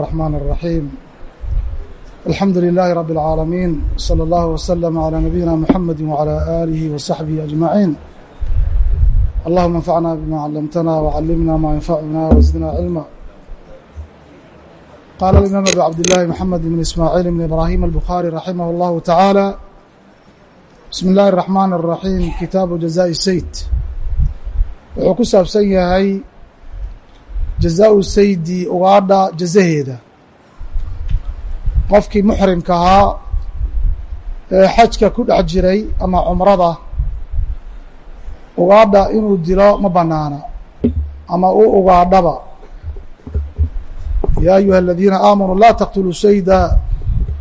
الرحمن الرحيم الحمد لله رب العالمين صلى الله وسلم على نبينا محمد وعلى آله وصحبه أجمعين اللهم انفعنا بما علمتنا وعلمنا ما ينفعنا وزدنا علما قال الإمام أبو عبد الله محمد بن إسماعيل بن إبراهيم البخاري رحمه الله تعالى بسم الله الرحمن الرحيم kitaabu جزاء السيد wuxuu ku jazaau saydi ugaadha jazaheeda. Qofkii muxrimka ahaa ee xajka ku dhex jiray ama cumrada ugaadha inuu dilo ma banaana ama u ugaadhaba ya ayuha aladiina aamanuu laa taqtuluu sayda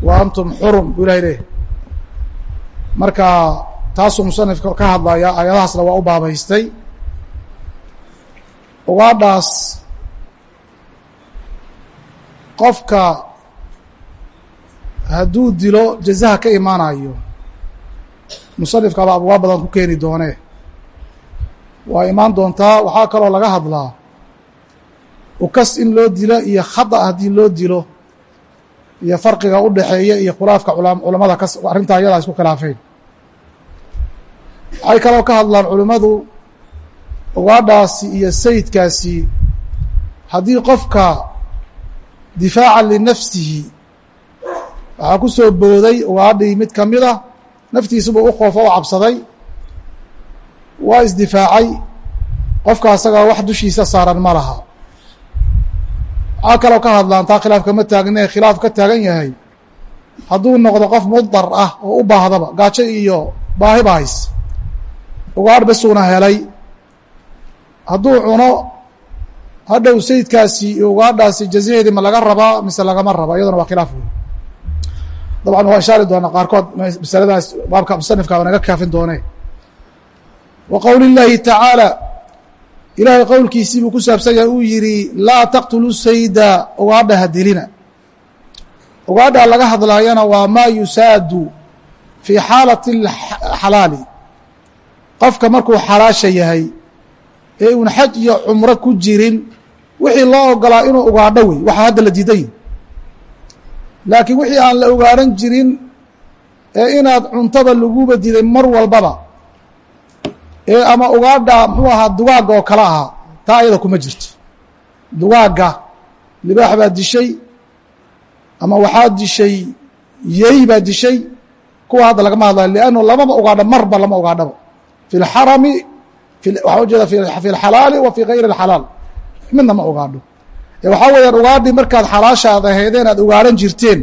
wa antum xurum buu ilahay leh marka taasuu musanifka ka hadlaya aayadahaasna waa u baabaystay. Ugaadhaas qofka hadduu dilo jazaha ka imaanayo musanifkaaba abwaab badan ku keeni doonee waa imaan doontaa waxaa kaloo laga hadlaa ukas in loo dilo iyo khada haddii loo dilo iyo farqiga u dhexeeya iyo khilaafka culamada kas arrintaa iyadaa isku khilaafeen. Waxay kaloo ka hadlaan culimmadu ugaadhaasi iyo sayidkaasi haddii qofka difaacan linafsihi waxaa ku soo booday ugaadhii mid ka mid a naftiisubuu u qoofo u cabsaday waa isdifaacay qofka asagaa wax dushiisa saaran ma laha waxaa kaloo ka hadlaan taa khilaaf kama taagne khilaaf ka taagan yahay hadduu noqdo qof mudar ah oo u baahdaba gaajo iyo baahi ba hays ugaadh basuuna helay hadduu cuno hadhow sayidkaasi iyo ugaadhaasi jazaheedii ma laga rabaa mise lagama raba iyaduna waa khilaaf wey dabcan waa ishaari doonaa qaarkood masaladaas baabka musanifka naga kaafin doone wa qowli llaahi tacaala ilaahay qowlkiisii buu ku saabsan yahay uu yihi laa taqtulu sayda ugaadha ha dilina. Ugaadha laga hadlaayana waa maa yusaadu fii xaalati xalaali. Qofka markuu xalaasha yahay ee uun xaj iyo cumro ku jirin wixii loo ogolaa inuu ugaadho wey waxaa hadda la diiday. Laakiin wixii aan la ugaadhan jirin ee inaad cuntada laguba diiday mar walbaba ee ama ugaadha muxuu ahaa dugaagga oo kale ahaa taa ayada kuma jirto. Dugaagga libaax baa dishay ama waxaa dishay yey baa dishay kuwa hadda lagama hadlayo liannu lamama ugaadho marba lama ugaadhaba fi lxarami waxaa ujeeda fi اlxalaali wa fi gayri اlxalaal midna ma ugaadho waxaa weeyaan ugaadhi markaad xalaashaad ahaydeen aad ugaadhan jirteen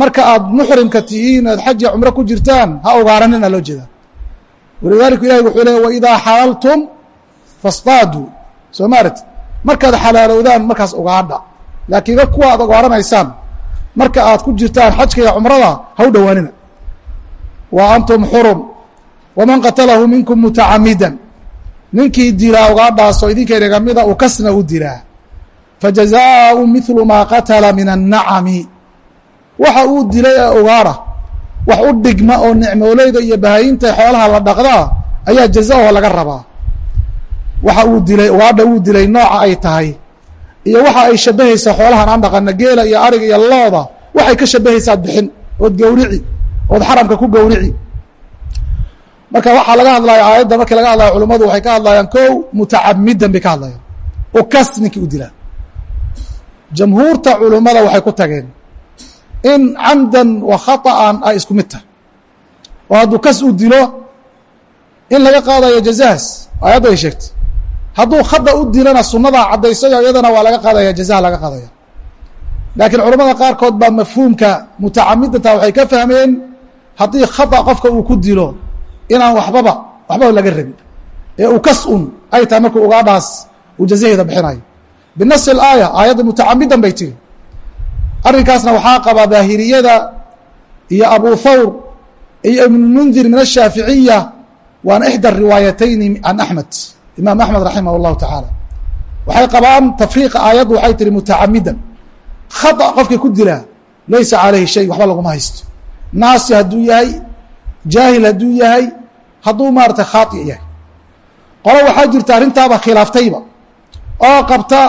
marka aad muxrimka tihiin aad xaj iyo cumro ku jirtaan ha ugaadhanina loo jeeda. Walidalika ilahi wuxuu leey waidaa xalaltum fastaaduu soo maarati markaad xalaalowdaan markaas ugaadha laakiin kuwa aad ugaadhanaysaan marka aad ku jirtaan xajka iyo cumrada ha u dhowaanina wa antum xurum waman qatalahu minkum mutacamidan ninkii dilaa ugaadhaasoo idinkeena mida uu kasna u dilaa fajazaau mithlu maa qatala min annacami. Waxa uu dilay ee ugaadha wax u dhigma oo nicmooleyda iyo bahaayinta xoolaha la dhaqdaa ayaa jazaaho laga rabaa. Waxa uu dilay ugaadha uu dilay nooca ay tahay iyo waxa ay shabahaysaa xoolahan aan dhaqana geela iyo ariga iyo looda waxay ka shabahaysaad bixin ood gawrici ood xaramka ku gawrici marka waxaa laga hadlaya aayadda markii laga hadlaya culimmadu waxay ka hadlayaan ko mutacamidan bay ka hadlayaan. Ukas ninkii u dilaa jamhuurta culimmada waxay ku tageen in camdan wa khaطa'an ay isku mid tahay. Oo hadduu kas u dilo in laga qaadayo jazahaas aayadda ay sheegtay. Hadduu khada u dilana sunnadaa caddaysayo iyadana waa laga qaadaya jazaha laga qaadaya. Laakiin culamada qaarkood baa mafhuumka mutacamidanta waxay ka fahmeen haddii khata qofka uu ku dilo inaan wababa waxbaba laga rabin. Ee uu kas-un ay tahay markuu ugaadhaas uu jazaheeda bixinayo binasi aaya aayadda mutacamidan bay tiri arrinkaasna waxaa qaba daahiriyada iyo abu thawr iyo ibnmundir min ashaaficiya waana ixda riwaayatayni can axmed imaam axmed raximah اllahu tacaala waxay qabaan tafriiqa aayaddu waxay tihi mutacamidan khata qofkii ku dilaa laysa calayhi shay waxba laguma haysto. Naasi hadduu yahay jaahil hadduu yahay hadduu maarata khaati yahay. Qolo waxaa jirta arrintaaba khilaaftayba oo qabta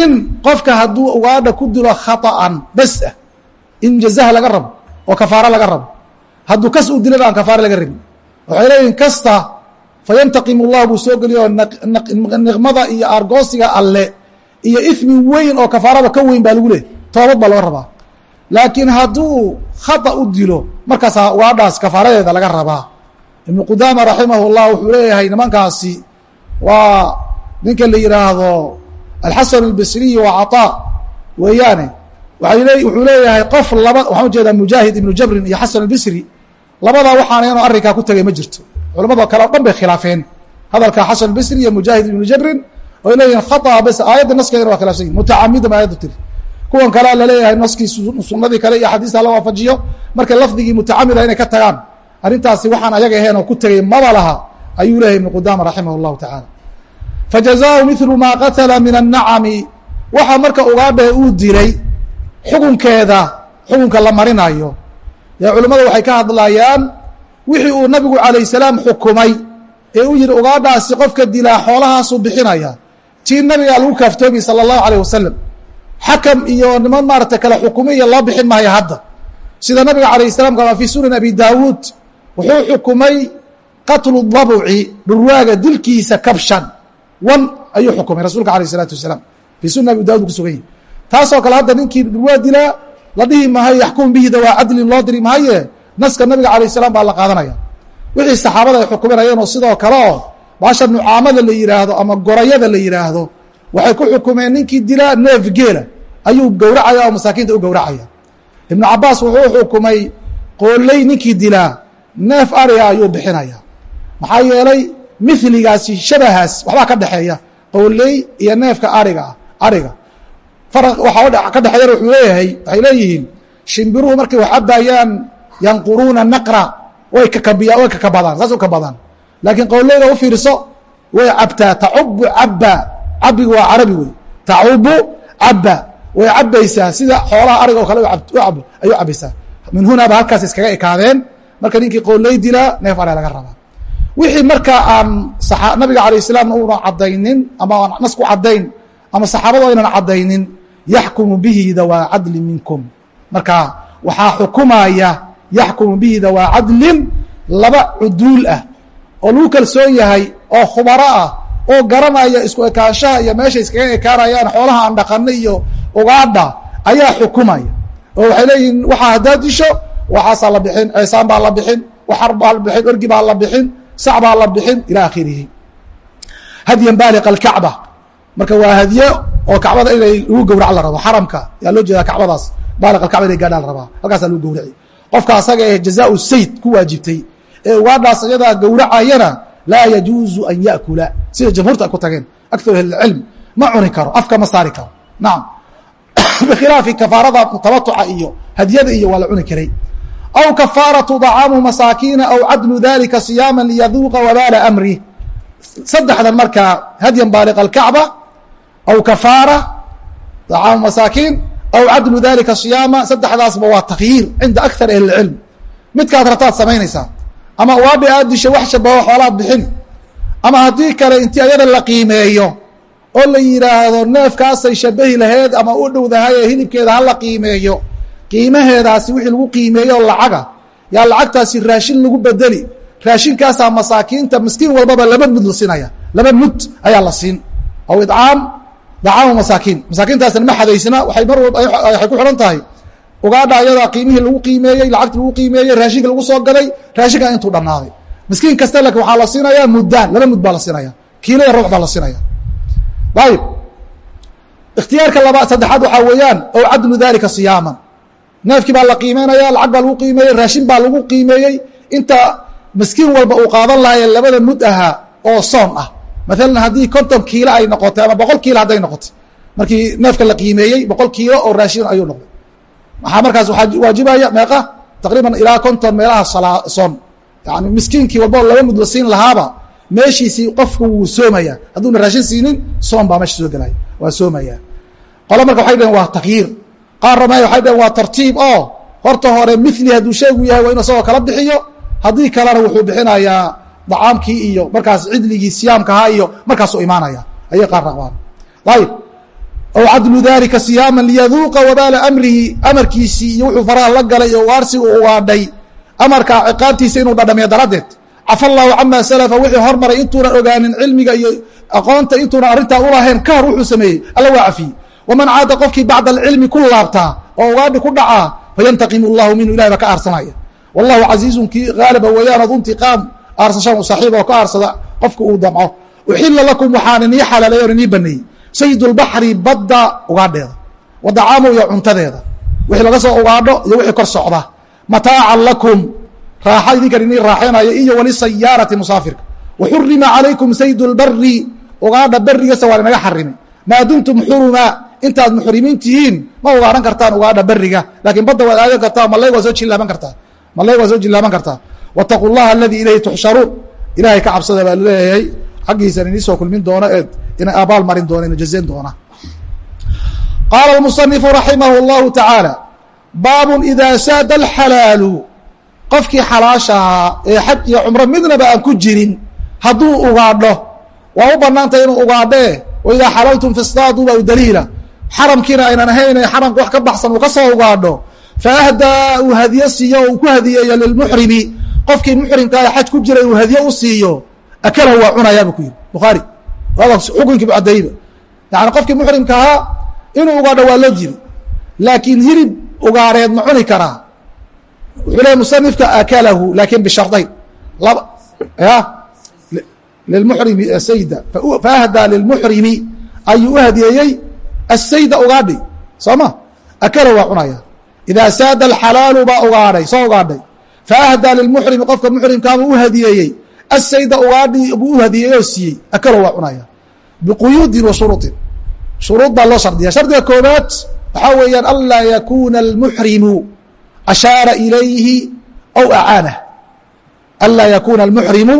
in qofka hadduu ugaadha ku dilo khaطa'an bas ah in jazaha laga rabo oo kafaaro laga rabo. Hadduu kas u dilana aan kafaaro laga rabin. Waxay leeyihiin kasta fayantaqimu اllah buu soo geliyo niqmada iyo argoosiga alle iyo ismi weyn oo kafaarada ka weyn baa lagu leeyay toobad baa laga rabaa laakiin hadduu khata u dilo markaasaa ugaadhaas kafaaradeeda laga rabaa. Ibnu qudaama raximah llah wuxuu leeyahay nimankaasi waa ninka la yidhaahdo alxasan albasriyi wa cataa weeyaane wuxuu leeyahay qof laba waxaan u jeedaa mujaahid ibnu jabrin iyo xasan albasri labadaa waxaana inuu arrinkaa ku tegay ma jirto. Culamado kale o dhan bay khilaafeen. Hadalka xasan albasri iyo mujaahid ibnu jabrin oy leeyihiin khataa bes aayadda naskeedana waa khilafsan yihiin mutacamidan ba ayaddu tiri kuwan kalea la leeyahay naskii sunadii kale iyo axaadiista la waafajiyo. Marka lafdigii mutacamida inay ka tagaan arrintaasi waxaan ayaga ahayn oo ku tegay maba laha ayuu leeyahay ibnu qudaama raximah اllahu tacaala fajazaau milu maa qatala min annacami waxaa marka ugaadhae uu dilay xukunkeeda xukunka la marinayo. Dee culimmadu waxay ka hadlayaan wixii uu nabigu calayh salaam xukumay ee u yihi ugaadhaasi qofka dilaa xoolahaasuu bixinaya. Tii nabigaa lagu kaaftoomi sala allahu alayh wasalam xakam iyo niman maarata kale xukumay iyo loo bixin maayo hadda. Sida nabiga calayh salam kama fii sunan abi daawuud wuxuu xukumay qatlu dabuci dhurwaaga dilkiisa kabshan. Wan ayuu xukumay rasuulka alayh isalaatu wasalaam. Fii sunan abi daawud ku sugan yihi taasoo kale hadda ninkii dhurwaa dilaa la dhihi mahayo yaxkum bihi dawaa cadlin loo diri mahaye. Naska nabiga alayh salaam baa la qaadanaya. Wixii saxaabada ay xukuminayeen oo sidoo kale oo baasha nucaamada la yihaahdo ama gorayada la yihaahdo waxay ku xukumeen ninkii dilaa neef geela. Ayuu gowracaya oo masaakiinta u gowracaya ibnu cabaas wuxuu xukumay qooley ninkii dilaa. Neef ariga ayuu bixinaya. Maxaa yeelay miligaasi shabahaas waxbaa ka dhexeeya qooley iyo neefka ariga ah ariga. Faraq waxaa ka dhexeeyana wuxuu leeyahay waxay leeyihiin shimbiruhu markay wax cabaayaan yanquruuna naqra. Way kakabiya way kakabadaan saas u kabadaan laakiin qowleyda u fiirso way cabtaa tacubu cabba cabigu waa carabi wey tacubu cabba. Way cabaysaa sida xoolaha ariga oo kale ayuu cabaysaa min hunaaba halkaas iskaga ekaadeen. Marka ninkii dilaa neef are laga rabaa. Wixii markaa aan nabiga alayh salaamna una cadaynin ama aan nas ku cadayn ama saxaabadu aynan cadaynin yaxkumu bihi dawaa cadlin minkum. Marka waxaa xukumaya yaxkumu bihi dawaa cadlin laba cuduul ah oo lagu kalsoon yahay oo khubaro ah oo garanaya isku ekaanshaha iyo meeshay iskaga ekaanayaan xoolaha aan dhaqana iyo ugaadha ayaa xukumaya. Oo waxay leeyihiin waxaa haddaad disho waxaasaa la bixin ceesaan baa la bixin waxar baa la bixin orgi baa la bixin sac baa la bixin ilaa akhirihi. Hadyan baaliq alkacba. Marka waa hadye oo kacbada inay lagu gowrac la rabo xaramka yaa loo jeedaa kacbadaas. Baaliq alkacba inay gaadhaa la rabaa halkaasaa lagu gowraci qofka asaga ee jazaau sayd ku waajibtay ee ugaadhaas iyadaa gowracayana laa yajuuzu an yaakula. Sida jamhuurta ay ku tageen akar ahlilcilm ma cuni karo afka ma saari karo. Nacam bikhilaafi kafaarada tabatuca iyo hadyada iyo waa la cuni karay. Aw kafaaratu dacaamu masaakiina aw cadlu dalika siyaama liyaduuqa wabaala amri. Saddexdan markaa hadyan baaliq alkacba aw kafaara dacaamu masaakiin aw cadlu dalika siyaama saddexdaasba waa takyiir cinda akar ahli اlcilm midkaad rabtaad samaynaysaa ama waadhi aad disha wax shabaho xoolaad bixin. Ama haddii kale intii ayada la qiimeeyo oo la yidhaahdo neefkaasay shabahi laheyd ama u dhowdahay ee hilibkeeda hala qiimeeyo qiimaheedaasi wixii lagu qiimeeyo lacaga yaa lacagtaasi raashin lagu bedeli raashinkaasaa masaakiinta miskiin walbaba laba mud la siinaya laba mud ayaa la siin. Aw idcaam dacaamu masaakiin. Masaakiintaasna ma xadaysna waay mar walba waxay ku xidhan tahay ugaadha ayadaa qiimihii lagu qiimeeyey lacagti lagu qiimeeyey raashinka lagu soo gaday raashinkan intuu dhamaaday. Miskiin kasta laakiin waxaa la siinaya muddaan laba mud baa la siinaya kiilo iyo ruux baa la siinaya ayib ikhtiyaarka laba saddexaad waxaa weeyaan ow cadlu dalika siyaaman. Neefkii baa la qiimeynaya lacag baa lagu qiimeeyey raashin baa lagu qiimeeyey. Inta miskiin walba uu qaadan lahaye labada mud ahaa oo soon ah. Maalan haddii konton kiilo ay noqotay ama boqol kiilo hadday noqotay. Markii neefka la qiimeeyey boqol kiilo oo raashin ayuu noqday maxaa markaas waajibaya meeqa taqriiban ilaa konton meelaha soon yani miskiinkii walbao laba mud la siin lahaaba meeshiisii qofku wuu soomaya. Hadduuna raashin siinin soom baa meesha soo gelaya waa soomaya. Qolo marka waxay dhaheen waa takyiir qaarna ma waxay dhaheen waa tartiib oo horta hore mili hadduu sheegu yahay waa inu isagoo kala bixiyo haddii kalena wuxuu bixinayaa dacaamkii iyo markaas cidligii siyaamkahaa iyo markaasuu imaanaya ayay qaar rabaan. Ayib ow cadlu dalika siyaaman liyaduuqa wabaala amrihi amarkiisii iyo wuxuu faraha la galay iyo ugaarsiga u ugaadhay amarkaa ciqaabtiisa inuu dhadhamiyo daradeed cafa allahu cama salafa wixii hormaray intuunan ogaanin cilmiga iyo aqoonta intuunan arrintaa ulahayn ka hor wuxuu sameeyey alla waa cafiyey waman caada qofkii bacda alcilmi ku laabtaa oo ugaadhi ku dhacaa fayantaqimu allahu minhu ilahay baa ka aarsanaya wallahu casiizun kii haaliba weeyaan ad intiqaam aarsashaan u saaxiiba oo ka aarsada qofka uu damco uxila lakum waxaan inii xalaaleey oon inii baneeyey sayid lbaxri badda ugaadheeda wadacaamu iyo cuntadeeda. Wixii laga soo ugaadho iyo wixii kor socda. Mataacan lakum raaxa idinkan inii raaxeynayo iyo walisayaarati musaafirka. Waxurima calaykum sayd ugaadha berigasa waa inaga xarimay maa dumtum xuruma intaad muxrimiin ma ugaadhan kartaan ugaadha beriga laakiin badda waad aadan kartaa malayg waa soo jilaaban kartaa. Malayg waa soo jilaaban kartaa. Wataquu llaha aladii ilayhi tuxsharuun. Ilahay ka cabsada baa leeyahay xaggiisan inisoo kulmin doono eed ina abaal marin doona ina jazen doona. Qaala اmusanifu raximah اllahu tacaala baabun ida saada alxalaalu qofkii xalaasha ahaa ee xaj iyo cumro midnaba aan ku jirin hadduu ugaadho waa u banaantay inuu ugaadhee? Waidaa xalaltum fistaaduu ba u daliila. Xaramkiina aynan ahayne xaramka wax ka baxsan uu ka soo ugaadho faahdaa uu hadiye siiyo uu ku hadiyeeyo lilmuxrimi qofkii muxrimkaa xaj ku jiray uu hadiye u siiyo akalahu waa cunayaa bu ku yidhi bukhaari xukunkii bu cadeeyba yani qofkii muxrimka ahaa inuu ugaadho waa loo diiday laakiin hilib ugaareed ma cuni karaa wuxuu leey musanifka akalahu laakin bishardayn laba ya lilmuxrimi asayda faahdaa lilmuxrimi ayuu u hadiyeeyey asayda ugaadhi soo ma akalahu waa cunaya idaa saada alxalaalu baa ugaadhay soo ugaadhay faahdaa lilmuxrimi qofka muxrimkaabuu u hadiyeeyey asayda ugaadhi buu u hadiyeeyey oo siiyey akalahu waa cunaya biquyuudin wa shuruuطin shuruud baa loo shardiya shardiga koobaad waxaa weeyaan anlaa yakuna almuxrimu ashaara ilayhi aw acaanah anlaa yakuna almuxrimu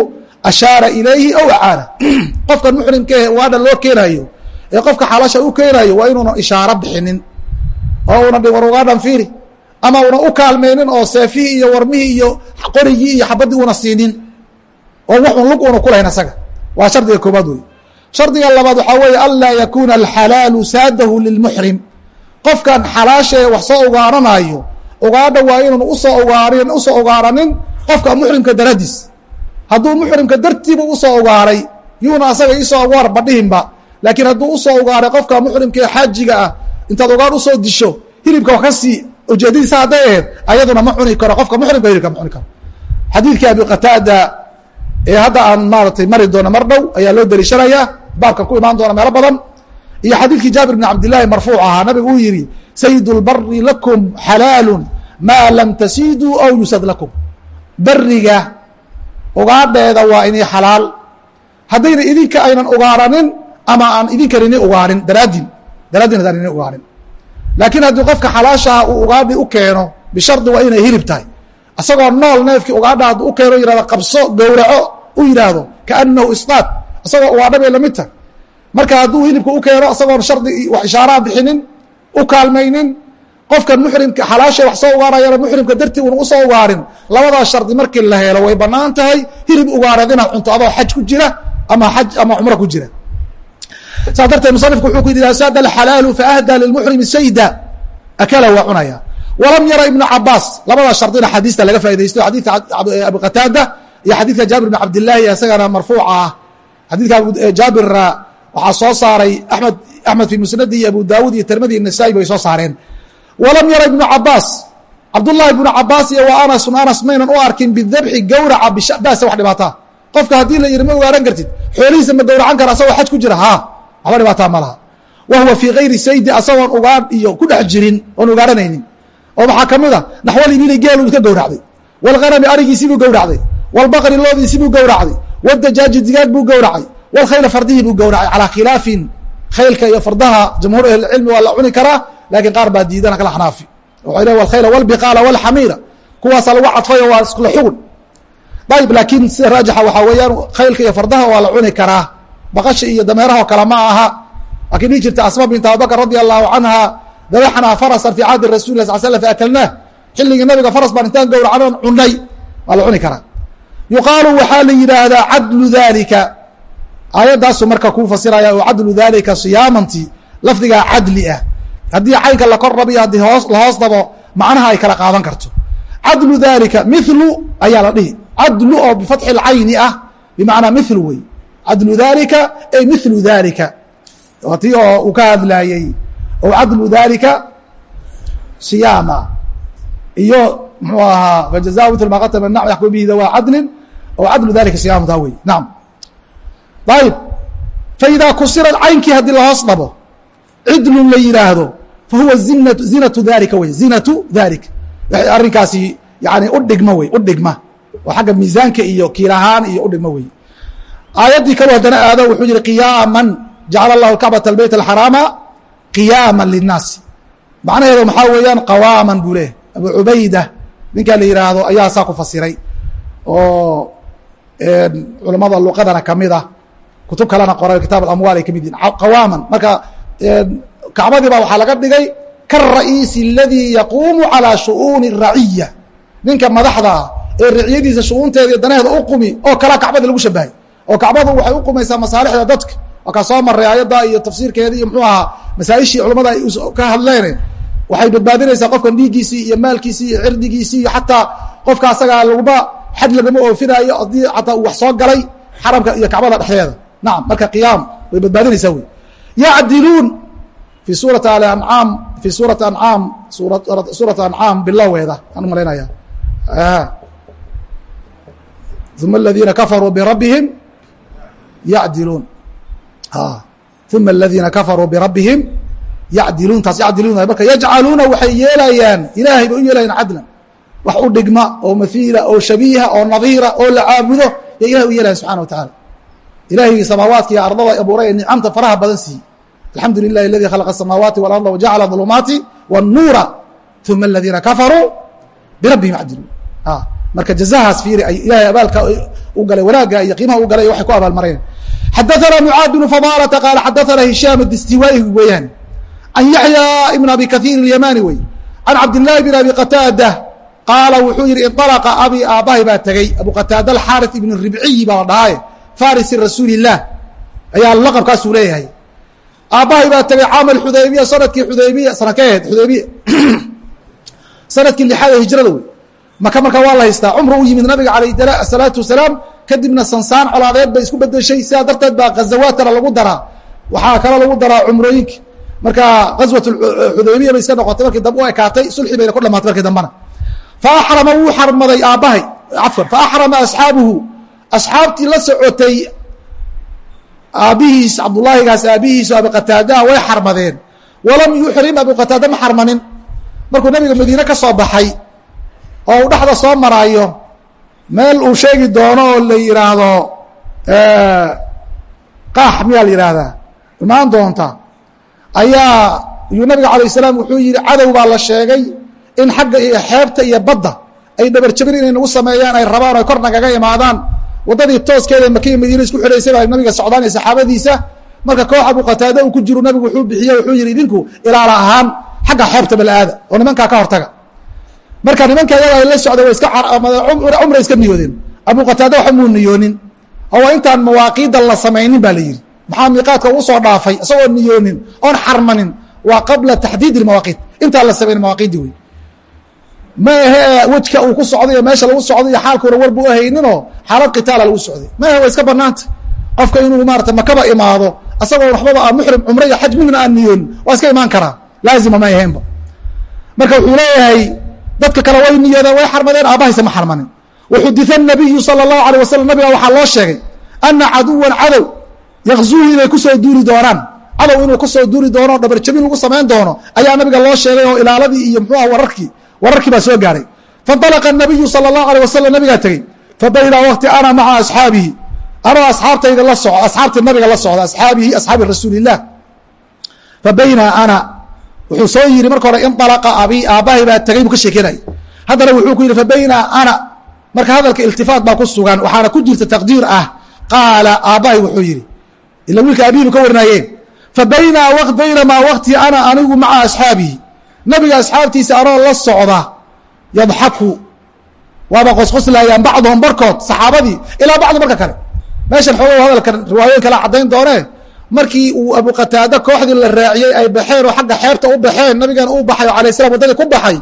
ashaara ilayhi aw acaanah qofkan muxrimkae ugaadha loo keenayo ee qofka xalasha u keenayo waa inuuna ishaaro bixinin oo una dhi war ugaadhan fiiri ama una u kaalmaynin oo seefihii iyo warmihii iyo qorigii iyo xabaddii una siinin oo waxun lug una kulahayn asaga. Waa shardiga koobaad wey shardiga labaad waxaa weeye anlaa yakuna alxalaalu saadahu lilmuxrim qofkan xalaashae wax soo ugaaranayo ugaadha waa inuun u soo ugaarin u soo ugaaranin qofka muxrimka daradiis hadduu muxrimka dartiiba u soo ugaaray yuuna asaga isoo ugaar badhihinba laakiin hadduu u soo ugaaray qofka muxrimka xaajiga ah intaad ugaar u soo disho hilibka wax ka sii ujeedadiisa hadday aheyd ayaduna ma cuni karo. Qofka muxrimka hilibka ma cuni karo. Xadiidkii abi qataada ee hadda aan maaratay mari doono mar dhow ayaa loo daliishanayaa baabkan ku imaan doona meelo badan. Iyo xadiidkii jaabir bn cabdillahi marfuuc ahaa nabigu uu yihi sayid lbari lakum xalaalu maa lam tasiduu aw yusad lakum. Beriga ugaadheeda waa inay xalaal. Haddayna idinka aynan ugaaranin ama aan idinkan ini ugaarin daraadin daraadin adaan ini ugaarin. Laakiin haddii qofka xalaashaha uu ugaadhi u keeno bishardi waa inay hilib tahay isagoo nool neefkii ugaadha hadduu u keeno yihahdo qabso gowraco u yidhaahdo kaanahu isqaad isagoo ugaadha bay la mid tahay. Marka hadduu hilibka u keeno isagoon shardi wax ishaaraha bixinin u kaalmaynin qofkan muxrimka xalaasha wax soo ugaarayana muxrimka dartii una u soo ugaarin labadaas shardi markii la helo way bannaan tahay. Hilib ugaareed inaad cunto adoo xaj ku jira ama xaj ama cumro ku jira. Saas darteed musanifku wuxuu ku yidhi idaa saada alxalaalu faahdaa lilmuxrimi sayda. Akala waa cunaya walam yara ibnu cabaas labadaas shardina xadiista laga faa'idaysto xadiidka abi qataada iyo xadiidka jaabir bn cabdillaahi isagana marfuuca ah xadiidka jaabirra waxaa soo saaray amed axmed fi musnadi iyo abu daawud iyo tirmidi iyo nasaa-i bay soo saareen walam yara ibnu cabaas cabdullahi ibnu cabaas iyo wa anasun anas maynan u arkin bidabxi gowraca basa wax dhibaataa qofka haddii la yihi ma ogaaran kartid xoolihiisa ma gowracan kara asagoo xaj ku jira ha waxba dhibaataa ma laha wa huwa fii gayri saydi asagoon ugaan iyo ku dhex jirin oon ugaaranaynin oo maxaa ka mid a naxwal ibili geelu iska gowracday walghanami arigiisibuu gowracday walbaqri loodiisibuu gowracday wadajaaji digaag buu gowracay walkhayla fardihii buu gowracay calaa khilaafin khaylka iyo fardaha jamhuur ahlicilmi waa la cuni karaa laakiin qaar baa diidana kala xnaafi waxay le walkhayla walbiqaala walxamiira kuwaasa lagu cadfayo waa iskula xugun ayib laakiin sida raajixa waxaa weeyaan khaylka iyo fardaha waa la cuni karaa. Baqasha iyo dameeraha oo kale ma aha. Laakiin dhihi jirta asma bint abubakr radi allahu canha dabaxnaa farasan fi cahdi rasul slam faakalnaah xilligii nabiga faras baan intaan gowracnoon cunay waa la cuni karaa. Yuqaalu waxaa la yidhaahdaa cadlu dalika aayaddaasu marka kuu fasiraya oo cadlu dalika siyaamanti lafdigaa cadli ah. Haddii caynka la kor iyo haddii hoos lahoos dabo macnaha ay kala qaadan karto. Cadlu dalika milu ayaa la dhihi. Cadlu oo bifatxi lcayni ah bimacnaa milu wey. Cadlu dalika ay milu dalika tii oo uu ka hadlaayey oo cadlu dalika siyaama. Iyo muxuu ahaa fajaza mitl ma qatama nacm yaxkum bihi dawa cadlin oo cadlu dalika siyaam taa wey naam. Ayib faidaa kusirat caynkii haddii lahoos dhabo cidlun la yihaahdo fahuwa zinatu zinatu dalika wey zinatu dalik arrinkaasi yani udhigma wey udhigma oo xagga miisaanka iyo kiil iyo udhigma wey aayaddii kalu haddana aado wuxuu yihi qiyaaman jacala allahu kacbata albayt alxaraama qiyaama linnaasi. Macnaheedu maxaa weeyaan qawaaman buu leehay abu cubayda ninkaa la yihaahdo ayaa saa ku fasiray. Oo culamada luqadana ka mid ah kutub kalena qoray kitaab alamwaal ay ka mid yihiin qawaaman. Marka kacbadii baa waxaa laga dhigay kara'iisi aladii yaquumu calaa shu'uuni raciya ninka madaxda ah ee riciyadiisa shu'uunteeda iyo danaheeda u oo kalaa kacbada lagu shabahay oo kacbadu waxay u masaalixda dadka waa kaa soo maray aayadda iyo tafsiirkeeda iyo muxuu ahaa masaaishii culamada ay ka hadleen. Waxay badbaadinaysaa qofkan dhiiggiisii iyo maalkiisii iyo cirdigiisii iyo xataa qofka asagaa laguma xad lagama oofinaayo haddii xataa uu wax soo galay xaramka iyo kacbada dhexdeeda. Nacam marka qiyaam way badbaadinaysaa wey. Yacdiluun fi suurati alancaam fi suurati ancaam suurata ancaam biloweeda aan u malaynaya. Uma aladiina kafaruu birabbihim yacdiluun uma aladiina kafaruu birabbihim yacdiluun taas yacdiluun marka yajcaluuna waxay yeelayaan ilaahay bay u yeelayaan cadlan. Wax u dhigma oo mahiila oo shabiiha oo nadiira oo la caabudo ya ilahay u yeelayan subxana wa tacaala ilahay samaawaadka iyo ardada abuuray ee nicamta faraha badan siiyey. Alxamdu lilahi aladi khalaqa asamaawaati walarda wajacala ظulumaati wاnuura uma aladiina kafaruu birabbihim yacdiluun marka jazahaas fiiri ay ilahay abaalka u galay wanaaga iyo qiimaha u galay waxay ku abaalmarayn xadaana mucaad bnu fadaalata qaala xadaana hishaam distiwaahi weeyaan. Can yaxya ibn abi kahiir اlyamani wey can cabdillaahi bn abi qataada qaala wuxuu yidhi inalaqa abi aabbahay baa tegey abu qataada alxaari ibn ribciyi baa dhahaye farisi rasuuli ayaa laqabkaasuu leeyahay. Aabbahay baa tegey caama xudaybiya sannadkii xudaybiya sanadkeed xudaybiya sannadkii lixaad hijrada wey maka markaa waa la haystaa cumru u yimid nabiga alayh salaatu wasalaam kadibna sansaan colaadeed bay isku bedeshay sidaa darteed baa ghazawaatana lagu daraa. Waxaa kalo lagu daraa cumrooyinka. Marka ghaswat xudaybiya bay iska noqotay markii dambe u ekaatay sulxi bayna ku dhamaatay markii dambena. Fa axrama wuu xarmaday aabbahay cafwan fa axrama asxaabuhu asxaabtii la socotay aabbihiis cabdullaahigaas aabbihiisu abi qataadaha way xarmadeen. Walam yuxrim abu qataada ma xarmanin. Markuu nabiga madiine ka soo baxay oo uu dhexda soo maraayo meel uu sheegi doono oo la yidhaahdo qaax miyaa la yidhaahdaa imaan doonta. Ayaa yuu nabiga calayh salaam wuxuu yidhi cadow baa la sheegay in xagga iyo xeebta iyo badda ay dhabarjabin inay nagu sameeyaan ay rabaan o ay kor nagaga imaadaan. Waddadii tooskeeda makiya madiina isku xidhaysay baa nabiga socdaan iyo saxaabadiisa. Marka koox abu qataade uu ku jiru nabigu wuxuu bixiye wuxuu yidhi idinku ilaala ahaan xagga xeebta bal aada. Oo nimankaa ka hortaga marka nimanka ayaga ay la socda wa iska cumra iska niyoodeen abu qataada waxa muu niyoonin. Oo intaan mawaaqiida la samaynin ba la yihi maxaa miiqaadka uu soo dhaafay? Isagoo niyoonin oon xarmanin. Waa qabla taxdiid mawaaqiid intaan la samayn mawaaqiidi wey ma ahe wejka uu ku socday iyo meesha lagu socday iyo xaalkuuna warbu uhayninoo xaalad qitaala lagu socday. Ma ahe waa iska banaanta qofka inuu maarata makaba imaado asagoo waxbaba aan muxrim cumre iyo xaj midna aan niyoonin waa iska imaan karaa. Laazima ma aheenba. Marka wuxuu leeyahay dadka kale way niyoodeen way xarmadeen aabbahayse ma xarmanin. Waxudita nabiyu sala allahu alay wasalam nabiga waxaa loo sheegay ana caduwan cadow yakzuuhu inay ku soo duuri doonaan. Cadow inuu ku soo duuri doono dhabarjabin lagu samayn doono ayaa nabiga loo sheegay oo ilaaladii iyo muxuuha wararkii wararkii baa soo gaaray. Faintalaqa nabiyu sala allahu alay wasalam nabigaa tegey fa bayna waqti ana maca asxaabihi. Anoo asxaabtayda la sodo asxaabta nabiga la socda asxaabihi asxaabi rasuuli fa bayna ana wuxuu soo yihi marka hore inطalaqa abi aabbahay baa tegey buu ka sheekenayay haddana wuxuu ku yihi fabayna ana. Marka hadalka iltifaat baa ku sugan waxaana ku jirta taqdiir ah. Qaala aabbahay wuxuu yihi ila wiilka abihiinu ka warinaayeen. Fabayna baynamaa waqti ana anigu maca asxaabihi. Nabiga asxaabtiisa anoo la socda yadxaku. Waaba qosqoslayaan bacduhum barkood saxaabadii ilaa bacdi marka kale. Meeshan xoogo hadalka riwaayooyin kala caddayn doonee markii uu abu qataada kooxdii la raaciyey ay baxeen oo xagga xeebta u baxeen nabigana uu baxay alayh salam waddadii ku baxay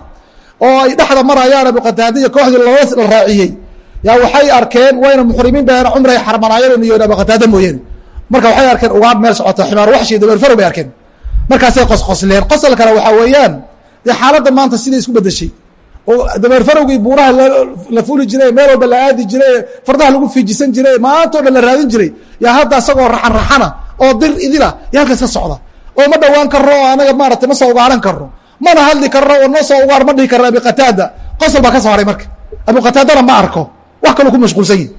oo ay dhexda marayaan abu qataada iyo kooxdii la raaciyey yaa waxay arkeen wayna muxrimiin been cumray xarmanaayeen niyoon abu qataada mooyeene marka waxay arkeen ugaadh meel socota ximaar waxshi dameer farow bay arkeen. Markaasay qosqosleen qosolkana waxaa weeyaan dee xaaladda maanta siday isku bedeshay oo dameer farowgii buuraha la fuli jiray meel walba la aadi jiray fardaha lagu fiijisan jiray maanta o dhan la raadin jiray. Yaa hadda isagoo raxan raxana oo dir idila ya halkaas ka socda. Oo ma dhowaan karno oo anaga maaratay ma soo ugaaran karno mana hadli karno oo noo soo ugaar ma dhihi karno abi qosol baa ka soo haray marka. Abu ma arko. Wax kaloo ku mashquulsan yihi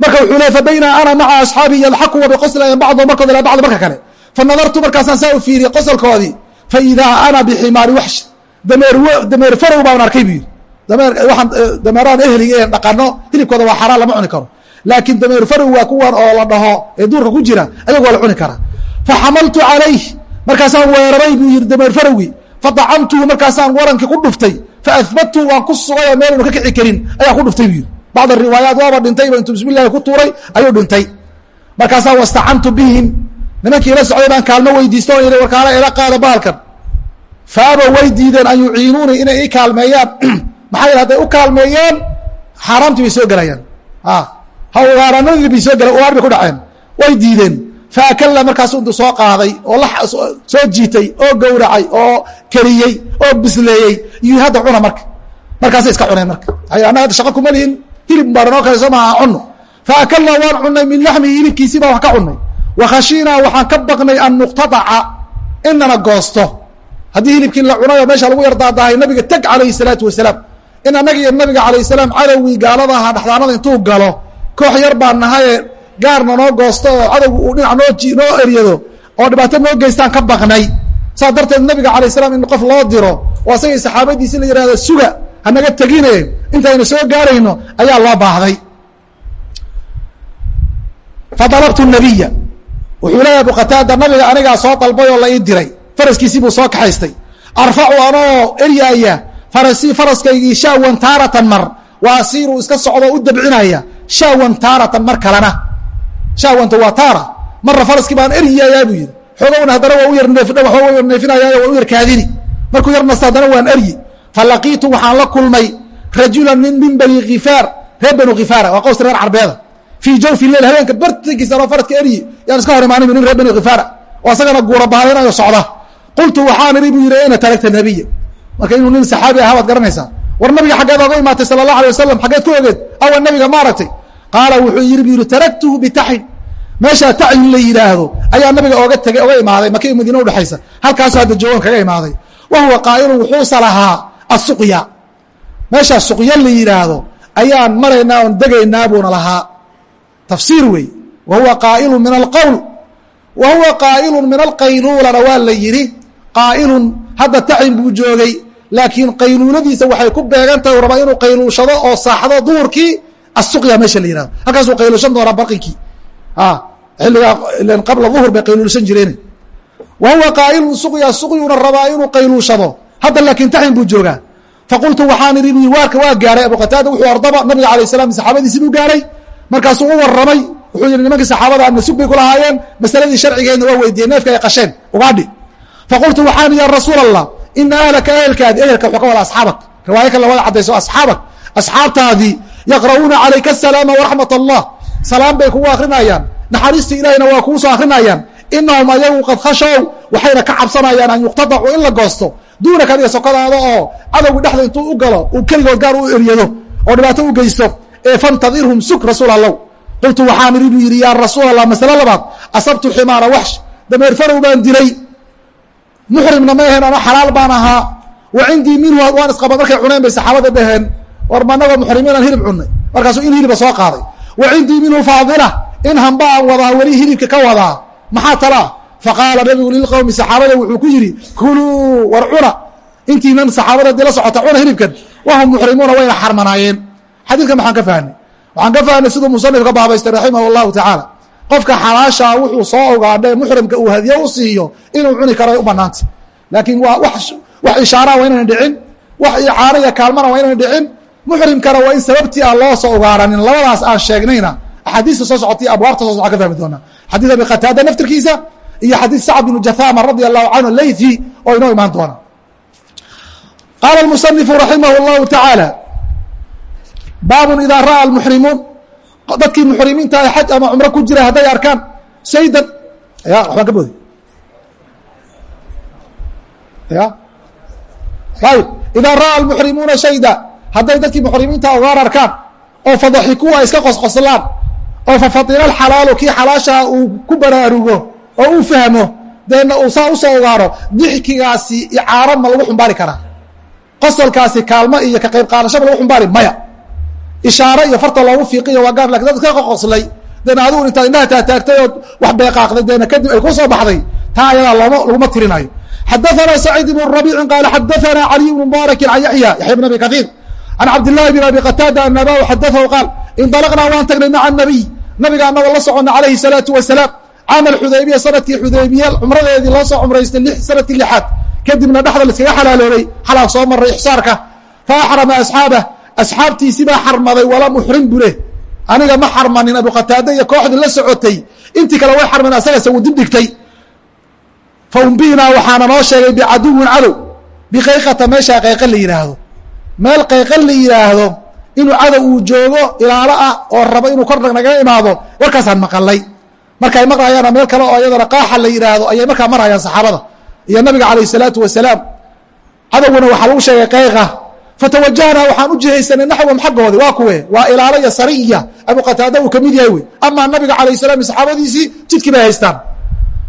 marka wuxuu le fabayna ana maca asxaabii yalxaqu wa biqoslin bacdo markood ilaa bacd marka kale. Fanadartu markaasaan saa u fiiriyey qosolkoodii. Faidaa ana biximaari waxshi dameer dameer farow baan arkay bu yidhi. Dameer waaan dameerahan ehliga ee dhaqano hilibkooda waa xaraan lama cuni karo laakiin dameer farow waa kuwan oo la dhaho ee duurka ku jira ayago waa la cuni karaa faxamaltu calayh markaasaan weeraray buu yihi dameer farowgii fadacamtuhu markaasaan warankii ku dhuftay faahbadtu waan ku sugay oo meeluna ka kici karin ayaa ku dhuftay buu yidhi. Bacd riwaayaat waaba dhintayba intuu bismi llahi ku tuuray ayuu dhintay. Markaasaa wastacantu bihim nimankii ila socday baan kaalmo weydiisto yidhi warkaala ila qaada bahalkan faabow way diideen an yuciinuuni inay ii kaalmeeyaan. Maxaa yidhi hadday u kaalmeeyaan xaaraamtii bay soo gelayaan ha ugaaranadii bay soo gela ugaar bay ku dhaceen way diideen. Faakalla markaasu intuu soo qaaday oo la soo jiitay oo gowracay oo kariyey oo bisleeyey. Iyo hadda cuna marka. Markaasay iska cuneen marka. Annaga shaqa kuma lihin. Hilib baa noo kale soo maaha cunno. Faakalla waan cunnay min laxmihi hilibkiisii baan wax ka cunnay. Wakhashiinaa waxaan ka baqnay an nuqtadaca inana goosto. Haddii hilibkii la cunay oo meesha lagu yardaadahay nabiga teg calayhi salaatu wasalaam. In annaga iyo nabiga calayh salaam cadowgii gaalada ahaa dhaxdaanada intuu galo koox yar baan nahaye gaarna noo goosto oo cadowgu uu dhinac noo eryado oo dhibaato noo geystaan ka baqnay. Saas darteed nabiga calayh salaam in qof loo diro oo asagii saxaabadiisi la yihahdo suga hanaga tegine intaynu soo gaarayno ayaa loo baahday. Fadalabtu nabiya wuxuu leeyahy abu qataada nabiga anigaa soo dalbay oo la ii diray. Faraskiisii buu soo kaxaystay. Arfacu anoo eryaaya farasii faraskaygii shaawan taaratan mar wa asiiru iska socdoo u dabcinaya shaawan taaratan mar kalena shaawanta waa taara marra faraskii baan eryayaa buu yidhi xoogowna haddana waa u yar neefdha waxba yar neefinayaayo waa u yar kaadini markuu yar nasta haddana waan eryi falaqiitu waxaan la kulmay rajulan min min bani khifaar reer banu khifaara waa qowsta reer carbeeda fii jawfi leil habeenka bartankiisa anoo faradka eryi yaan iska hor imaanin nin reer bani khifaara oo asagana guura bahalinayo socda qultu waxaan iri buu yidhi ina taragta nabiya marka inuu nin saxaabi aha waad garanaysaa war nabiga xaggeed oga imaatay sala allah alay wasalam xaggeed ku ogeed awa nabiga ma aragtay qaala wuxuu yidhi bu yidhi taragtuhu bitaxin meeshaa tacyin la yidhaahdo ayaa nabiga oga tegay oga imaaday maka iyo madiina udhexaysa halkaasoo hadda joogan kaga imaaday. Wa huwa qaa'ilun lahaa asuqya meeshaa suqya la yidhaahdo ayaan maraynaa oon degaynaa buuna lahaa. Tafsiir wey wa qaa'ilun min alqowl wa qaa'ilun min alqayluulana waa la yidhi qaa'ilun. Hadda tacyin buu joogay laakiin qayluuladiisa waxay ku beegan tahay rabaa inuu qayluushado oo saaxdo duhurkii asuqya meesha la yihahdo halkaasuu qayluushan doonaa barqinkii xilligaa qabla duhur bay qayluulsan jireen wa huwa qaa'ilun suqya suqyuna rabaa inuu qayluushado hadda laakiin tacyin buu joogaa faqultu waxaan idhi bui waarka waa gaaray abu qataada wuxuu ordaba nabiga alayh salam saxaabadiisi buu gaaray markaasuu u warramay wuxuu yihi nimankii saxaabada nasug bay kulahaayeen masaladii sharcigeedna waa weydiiyey neefka ay qasheen ugaadhi faqultu waxaan ya rasuul allah ina ahlaka ehelkaadi ehelka wuxuu ka wada asxaabak riwaayo kale labada caddayso asxaabak asxaabtaadii yaqra'uuna calayka asalaama waraxmat allah salaam bay kugu akrinayaan naxariista ilahina waa kugu soo akrinayaan inahum ayagu qad khashow waxayna ka cabsanayaan an yuqtadacu in la goosto. Duunaka adiga sokadaada oo cadowgi dhexda intuu u galo uu keligood gaar u eryado oo dhibaato u geysto ee fantadirhum suk rasuul allow qultu waxaan idhi buu yidhi yaa rasuul allah masale labaad asabtu ximaara waxsh dameer farow baan dilay. Muxrimna ma ahaen ano xalaal baan ahaa. Wa cindii minhu waan isqaba markay cuneen bay saxaabada dhaheen war ma anagoo muxrimiinaan hilib cunnay. Markaasuu in hiliba soo qaaday. Wa cindii minhu faadila. In hamba aan wadaa weli hilibka ka wadaa. Maxaa talaa faqaala nabigu lilqowmi saxaabada wuxuu ku yidhi kuluu war cuna. Intiinan saxaabada dila socota cuna hilibkan. Wahum muxrimuuna wayna xarmanaayeen. Xadiidkan maxaan ka fahnay waxaan ka fahnay siduu musanif ka baabaystay raximah llahu tacaala. Qofka xalaashaa wuxuu soo ogaadha muxrimka uu hadiye u siiyo inuu cuni karo ay u banaanta laakiin wax ishaaraa waa inayna dhicin. Wax icaano iyo kaalmana waa inayna dhicin muxrimkana waa in sababtii aan loo soo ogaaranin labadaas aan sheegnayna axaadiista soo socotay abwaabta soo socon ka fahmi doonaa xadiid abi qataada naftirkiisa iyo xadiid sacd bnu jathama radi allahu canhu laythi oo inoo imaan doona. Qaala musanifu raximah اllahu tacaala baabun idaa ra'a almuxrimuun dadkii muxrimiinta a xaj ama cumro ku jira hadday arkaan saydan ya waxbaan ka boodi ya ayb idaa ra'a almuxrimuuna shayda hadday dadkii muxrimiinta ugaar arkaan oo fadaxi kuwa iska qosqoslaan oo fafatina alxalaalu kii xalaashaa uu ku baraarugo oo uu fahmo deena uu saa u soo ugaaro dixkigaasi icaaro ma lagu xumbaari karaa. Qosolkaasi kaalmo iyo ka qayb qaadasho ma lagu xumbaari maya. Ishaaro iyo farta loogu fiiqiyo waa gaar laakiin dad iska qoqoslay deena adigu intaad indhaha taataagtay oo wax beeqaaqday deena kadib ay kuu baxday taa ayadaa looma laguma tirinayo. Xadaana sacid ibnu rabiicin qaala xadaana caliy bnu mubaarak an yaxya yaxya bn abi kaiir can cabdillahi bin abi qataada ana abahu xadaahu qaal indalaqnaa waan tagnay maca nabiy nabiga annagoo la soconna calayhi salaatu wasalaam caama alxudaybiya sannadkii xudaybiya cumradeedii loo soo cumraystay sannadkii lixaad kadibna dhexda laiskaga xalaaloobay xalaal soo maray ixsaarka fa axrama asxaabah asxaabtiisii baa xarmaday walam uxrim buu leh aniga ma xarmanin abuqataada iyo kooxdii la socotay intii kale way xarmeen asagase wuu dib dhigtay fa umbinaa waxaana noo sheegay bicaduwin cadow biqayqata meeshaa qayqa la yidhaahdo meel qayqa la yidhaahdo inuu cadow uu joogo ilaalo ah oo rabo inuu kor nagaga imaado warkaasaan maqalay. Marka ay maqlayaana meel kale oo iyadana qaaxa la yidhaahdo ayay markaa marayaan saxaabada. Iyo nabiga calayh isalaatu wasalaam cadowguna waxaa lagu sheegay qayqa fatawajahnaa waxaan u jihaysanay naxwam xaggoodi waa kuwe waa ilaalo iyo abu qataada uu ka mid yahay wey amaa nabiga calayh salam saxaabadiisii jidkii bay haystaan.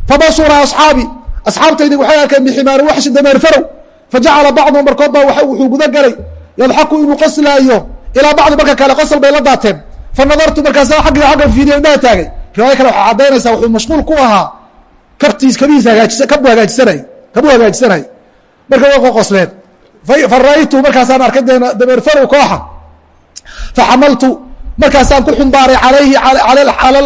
Fabasura asxaabi asxaabtaydi waxay arkeen biximaari waxshi dameer farow fajacala bacduhum barkood baa wuxuu guda galay yadxaku inuu qoslaayo ilaa bacdi marka kale qosol bay la daateen. Fa nadartu markaasa aggi aggan fiiriyo indhaha taagay. Riwaaya kale waxaa caddaynaysaa wuxuu mashquul ku ahaa kabtiis kabihiis hagaajisa kabuu hagaajisanay kabuu hagaajisanay marka way qoqosleen fa ra'aytu markaasaan arkay dameer farow kooxa. Faxamaltu markaasaan ku xumbaaray alayhi cala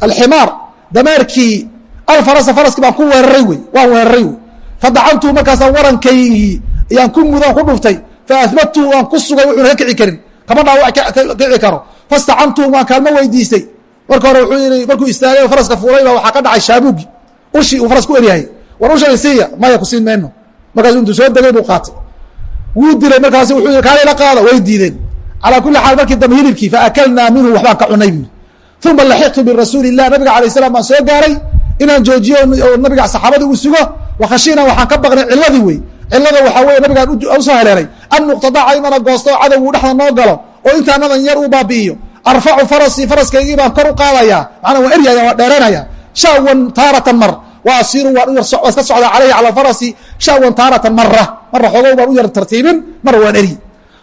alximaar. Dameerkii alfarasa faraskii baan ku weeraray wey waan weeraray wey. Fadacantuu markaasaan warankaygii ayaan ku mudaan ku dhuftay faahbadtuu waan ku sugay wuxuuna ka kici karin kama dhaawac kici karo fastacantuu waan kaalmo weydiistay marka hore wuxuu yihi markuu istaagay o faraska fuulayba waxaa ka dhacay shaabuugi ushii uu faras ku eryahay war usha isiiya maya kusiin mayno markaasu intuu soo degay buu qaatay wuu dilay markaasu wuxuu yihi kaalila qaada way diideen calaa kuli xaal markii dambe hilibkii faakalnaa minhu waxbaan ka cunay buu uma laxiqtu birasuuli lah nabiga alayh salam baan soo gaaray inaan joojiyo oo nabiga saxaabada uu sugo wakhashiina waxaan ka baqnay ciladii wey cilada waxaa weye nabigaan u soo heleelay an nuqtadaca inana goosto oo cadowgu dhexda noo galo oo intaanadan yar uu baabi'iyo. Arfacu farasii faraskaygii baan kor u qaadaya macnaa waan eryaya waan dheeranaya shawan taaratan mar. Wa asiiru waan u iska socdaa calayhi cala farasi. Shawan taaratan mara mara xoogow baan u yar tartiibin mara waan eryi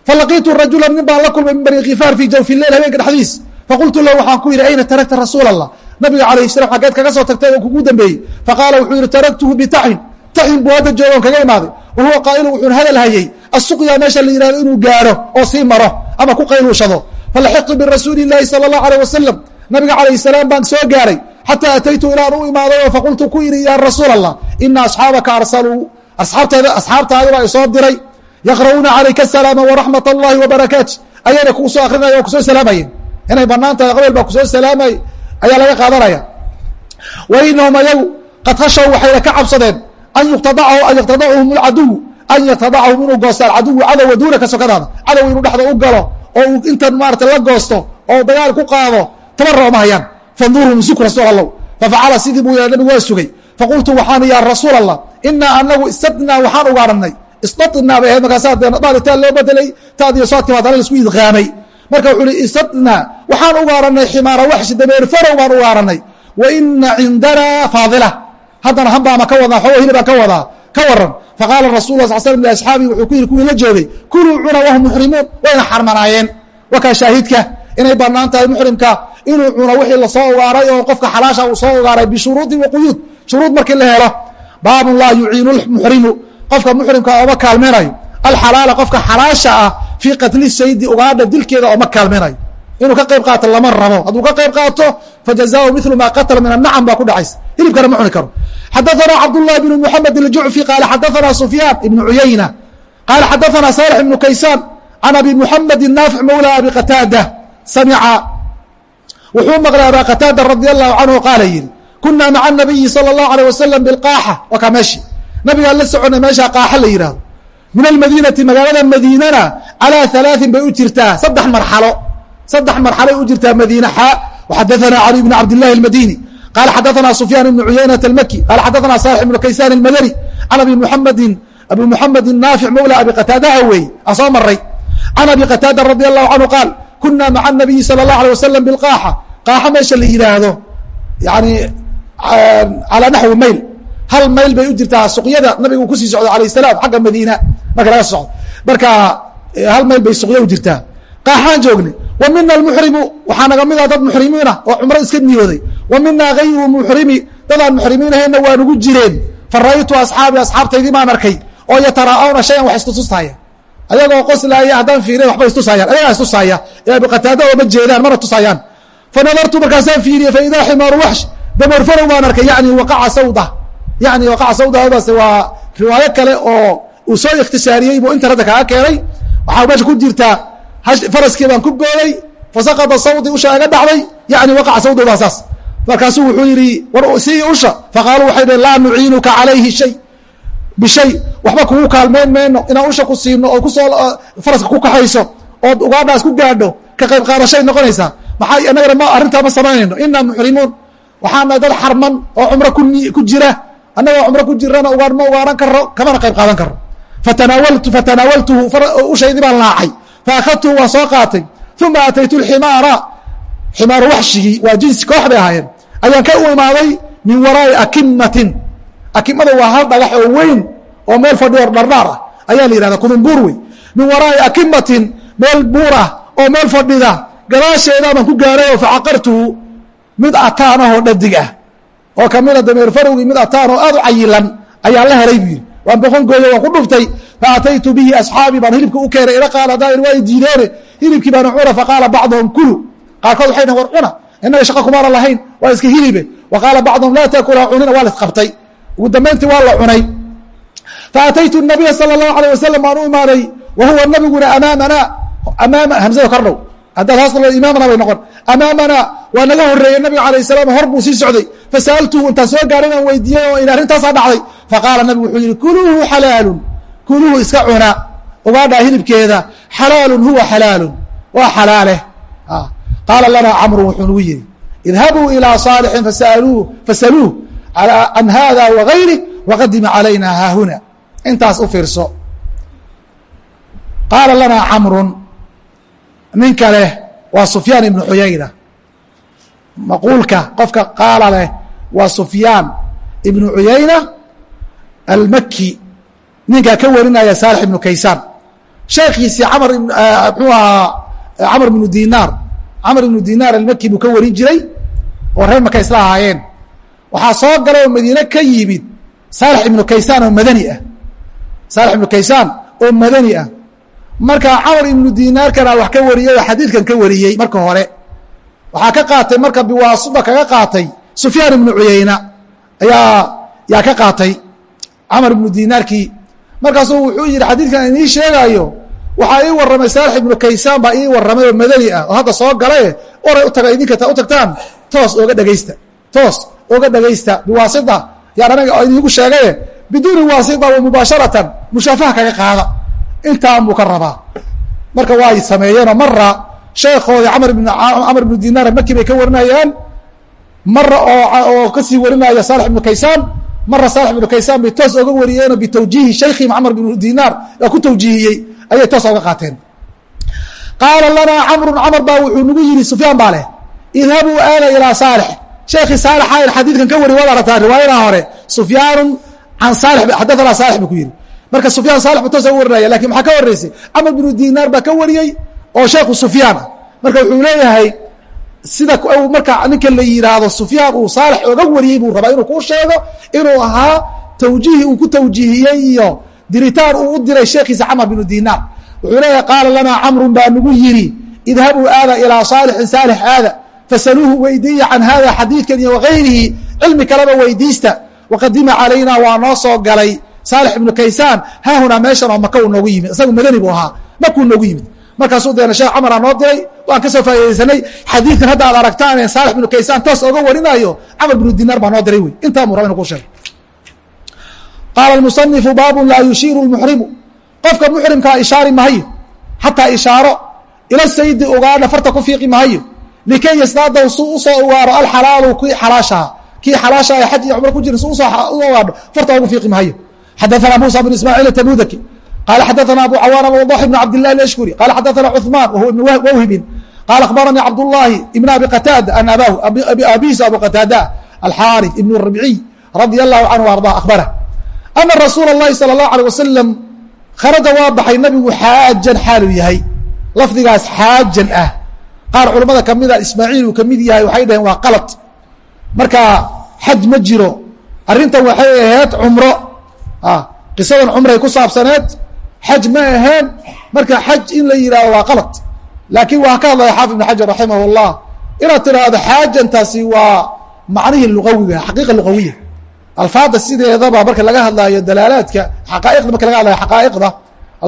falaqiitu rajula nin baan la kulmay min bani kifaar fii jawfi leil habeenka dhexdiis. Faqultu lahu waxaan ku yidhi ayna tarakta rasuul allah nabiga alayh salam xaggeed kaga soo tagtay oo kugu dambeeyey. Faqaala wuxuu yihi taraktuhu bitaxin taxin. Buu hadda jooga on kaga imaaday wahuwa qaailu wuxuun hadal hayey asuqya meesha la yihahdo inuu gaadho oo sii maro ama ku qayluushado falaxiqtu birasuuli llahi sala allahu aleyh wasalam nabiga calayh salaam baan soo gaaray xataa ataytu ilaan u imaaday faqultu ku idhi yaa rasuul allah ina asxaabaka arsaluu asxaabtaadibaa isoo diray yaqra'uuna calayka asalaama waraxmat allahi wabarakaat ayayna kugu soo akrinaya oo ku soo salaamayeen inay bannaan tahay baa ku soo salaamay ayaa laga qaadanaya. Wa inahum ayagu qad hashaw waxayna ka cabsadeen an yaqtadachum alcaduwu an yaqtadachum inuu goosto alcaduwu cadowa duunaka sokadaada cadow inuu dhexda u galo oo uu intan maarata la goosto oo dagaal ku qaado tabarra ma hayaan fanduruhum suk rasuul allow fafacala sidii buu yaha nabigu waa sugay faqultu waxaan ya rasuul allah inaa anagu istadnaa waxaan ugaaranay istadnaa bay ahayd markaasaa dee daalitaan loo bedelay taadiyo soodkii baa dana la isku idqaamay marka wuxuu uhi istadnaa waxaan ugaaranay ximaara waxshi dameer farow baan ugaaranay wa ina cindanaa faadila haddana hanbaama ka wadaa xoogo hilibaan ka wadaa ka waran. Faqaala rasul la sal slm liasxaabii wuxuu ku yihi kuwii la joogay kuluu cuna wahum muxrimuun wayna xarmanaayeen. Wakaa shaahidka inay bannaan tahay muxrimka inuu cuno wixii la soo ogaaray oo qofka xalaasha uu soo ogaaray bishuruudi wa quyuud. Shuruud markii la helo baabun laa yuciinu muxrimu qofka muxrimka ooma kaalmaynayo alxalaala qofka xalaasha ah fii qatli saydi ugaadha dilkeeda ooma kaalmaynayo inuu ka qayb qaato lama rabo hadduu ka qayb qaato fajazaau milu ma qatala min anacam baa ku dhacaysa hilibkana ma cuni karo xadaثana cabdالlahi bn mحamed الjucfi qaala xadaثana sufyaan ibn cuyayna qaala xadaثana salح ibn kaysaan can abi mحamedi naafic mawla abi qataada samica wuxuu maqlay abaa qataada radi allahu canhu qaala yidhi kunaa maca nabiyi sala allahu alيh wasalam bilqaaxa waa kaa meeshi nabigaan la soconay meeshaa qaaxa la yidhahdo min almadiinati magaalada madiinana calaa halaaثin bay u jirtaa saddex marxalo saddex marxalay u jirtaa madiina xaa waxadaثana cali bn cabd اllahi اlmadini qala xadaثana sufyaan ibn cuyaynata اlmaki qala xadaثana salix ibn kaysaan اlmadani can abi muxamedin abi muxamedin naafic mawla abi qataadaha weeye aan soo maray can abi qataada radi allahu canhu qaal kuna maca nabiyi salى اllahu alيه wasalam bilqaaxa qaaxa meesha la yidhaahdo yani calaa naxwi mayl hal mayl bay u jirtaa suqyada nabiga uu kusii socdo alayh salaam xagga madiina marka laga socdo marka hal mayl bay suqya u jirtaa qaaxaan joognay. Wa mina almuxrimu waxaa naga mid ah dad muxrimiina oo cumro iska niyooday. Wa mina gayru muxrimi dadaan muxrimiinahayna waa nugu jireen. Fa ra'aytu asxaabii asxaabtaydii baan arkay oo yataraa'awna shayan wax istutustaaya ayagoo qoslaaya haddaan fiiriya waxba istusaayaan ayagaa istusaaya ee abiqataada ooma jeedaan mana tusaayaan fa nadartu markaasaan fiiriye fa idaa ximaaru waxsh damoorfarow baan arkay. Yani waqaca sawda. Yani waqaca sawdadaas waa riwaayo kale oo uu soo ikhtisaariyey buu inta radda kaga keenay. Waxaa meesha ku jirtaa faraskii baan ku booday fasaqada sawdi usha iga dhacday yani waqaca sawdowdaa saas. Markaasuu wuxuu yidhi war sii usha. Faqaaluu waxay dheen laa nuciinuka calayhi shay. Bishay waxba kugu kaalmeyn mayno. Inaan usha ku siino oo ku soo faraska ku kaxayso ood ugaadhaas ku gaadho ka qayb qaadashay noqonaysaa. Maxaa inagana ma arrintaa ma samaynayno. Inaa muxrimuun waxaana dad xarman oo cumro ku jira. Annagoo cumro ku jirana ma ugaahan karo kamana qayb qaadan karo fatanaawaltu fatanaawaltuhu ushaydii baan laacay faakadtuhu waan soo qaatay uma ataytu ximaara ximaaru waxshigii waa jinsi koox bay ahaayeen ayaan ka u imaaday min waraa'i akimatin akimada waa hal dhagax oo weyn oo meel fadhiyo dhardhaar ah ayaa la yihahda kudumbuur wey min waraa'i akimatin meel buur ah oo meel fadhida gadaasheedaa baan ku gaaray oo facaqartuhu mid ataan ahoo dhadig ah oo kamida dameer farowgii mid ataan oo aad u cayilan ayaan la helay buu yidhi waan boqon gooye waan ku dhuftay faataytu bihi asxaabii baan hilibka u keenay ila qaala daa'ir waa diideene hilibkii baan cuna faqaala bacduhum kulu. Qaarkood waxay dhahen war cuna innaga shaqa kumaana lahayn waa iska hilibe. Wa qaala laa taakula cunina waa la ugu dambayntii waa la cunay. Faataytu nabiya sala allahu alay wasalam waan u imaaday wa huwa nabiguna amaamana amaama hamsada kordhow haddaad hoos imaamana bay noqon. Amaamana waa naga horeeyey nabiga alayh salaam hor buu sii socday. Fasa'altuhu intaan soo gaaray inaan weydiiyey oo in arrintaasaa dhacday. Faqaala nabigu wuxuu yihi kuluuhu xalaalun kuluuhu iska cuna. Ugaadhaa hilibkeeda xalaalun huwa xalaalun waa xalaaleh qaala lanaa camru wuxuu nagu yihi idhabuu ilىa صaalixin fasaluuh can hada wagayri waqadima calayna haahuna. Intaas u fiirso. Qaala lanaa camrun ninka leh waa sufyaan ibnu xuyayna maquulka qofka qaala leh waa sufyaan ibnu cuyayna almaki ninkaa ka warinaya saalix ibnu kaysaan. Sheekiisii camar mxuu ahaa camar ibnu dinaar. Camar ibnu dinaar almaki buu ka warin jiray oo reer maka isla ahaayeen. Waxaa soo galay oo madiine ka yimid saalix ibnu kaysaan oo madani ah. Saalix ibnu kaysaan oo madani ah marka camar ibnu dinaarkana wax ka wariyey oo xadiidkan ka wariyey marka hore waxaa ka qaatay marka biwaasuba kaga qaatay sufyaan ibnu cuyayna ayaa yaa ka qaatay camar ibnu dinaarkii markaasuu wuxuu yihi xadiidkan inii sheegaayo waxaa ii warramay saalix ibnu kaysaan baa ii warramay oo madani ah oo hadda soo galaye oray utaga idinka u tagtaan toos ooga dhegaysta toos oga dhegaysta biwaasita yaan anaga idiigu sheegaye biduuni waasita wa mubaasharatan mushaafaha kaga qaada intaan buu ka rabaa. Marka waay sameeyeenoo mara sheekhoodii camar ibnu dinaar maki bay ka warinayaan. Mara oo ka sii warinaya saalix ibnu kaysaan mara saalix ibnu kaysaan bay toos oga wariyeenoo bitawjiihi shaykhihim camar ibnu dinaar aa ku tawjiihiyey ayay toos oga qaateen. Qaala lanaa camrun camar baa wuxuu nagu yihi sufyaan baa leh idhabuu aada ilaa saalix. Sheekii saalix ayr xadiidkan ka wari waad aragtaa riwaayadaa hore sufyaanu can saalix xadathana saalix buu ku yihi marka sufyaan saalix buu toos oga warinaya laakiin maxaa ka horeysay camar binu dinaar baa ka wariyey oo sheekhu sufyaan marka wuxuu leeyahay sida marka ninka la yihaahdo sufyaan uu saalix oga wariyey buu rabaa inuu kuu sheego inuu ahaa tawjiihi uu ku tawjiihiyey iyo diritaan uu u diray sheekiisa camar binu dinaar. Wuxuu leeyahay qaala lanaa camrun baa nagu yidhi idhabuu aada ilaa saalixin saalix aada fasaluuhu weydiiya can hada xadiidkan iyo wagayrihi cilmi kaleba weydiista waqadima calayna waa noo soo galay saalix ibnu kaysaan haahunaa meeshan oo maka uu noogu yimid. Isagu madani buu ahaa. Makuu noogu yimid. Markaasuu deena sheekh camara noo diray waan ka soo faa'idaysanay xadiidkan hadda aad aragtaan ee saalix binu kaysaan toos oga warinayo camar binu dinaar baa noo diray wey intaa muu raba inu ku sheego qaala musanifu baabun laa yushiiru lmuxrimu qofka muxrimkaa ishaari mahayo xataa ishaaro ila sayidi ugaadha farta ku fiiqi mahayo likay yasdaadaw su u soo ugaaro alxalaalu kii xalaashaha kii xalaasha ee xaj iyo cumro ku jirin su u soo ugaadho farta ugu fiiqi mahayo xadaثana musa bn ismaaciil atabudaki qala xadaثana abu cawaana wadax ibn cabd الlah اlashkuri qala xadaثana cuثmaan wahuwa ibn wawhibin qala akhbaranii cabduلlahi ibn abi qataada an abaahu abihiisa abu qataada alxaariث ibn rabciy radi allahu canhu arda akhbarah ana rasuula اllahi salى الlahu alيه wasalam kharaja waa baxay nabigu xaajan xaaluu yahay lafdigaas xaajan ah qaar culamada kamida ismaaciil uu kamid yahay waxay dhaheen waa qalad marka xaj ma jiro arrintan waxay ahayd cumro qisadan cumray ku saabsaneed xaj ma aheen marka xaj in la yidhahdo waa qalad. Laakiin waa ka hadlaya xaafid ibn xajar raximah اllah inaad tidhaahdo xaajantaasi waa macnihii luqawiga xaqiiqa luqawiya alfaada sideedaba marka laga hadlaayo dalaalaadka xaqaa'iqda marka laga hadlayo xaqaa'iqda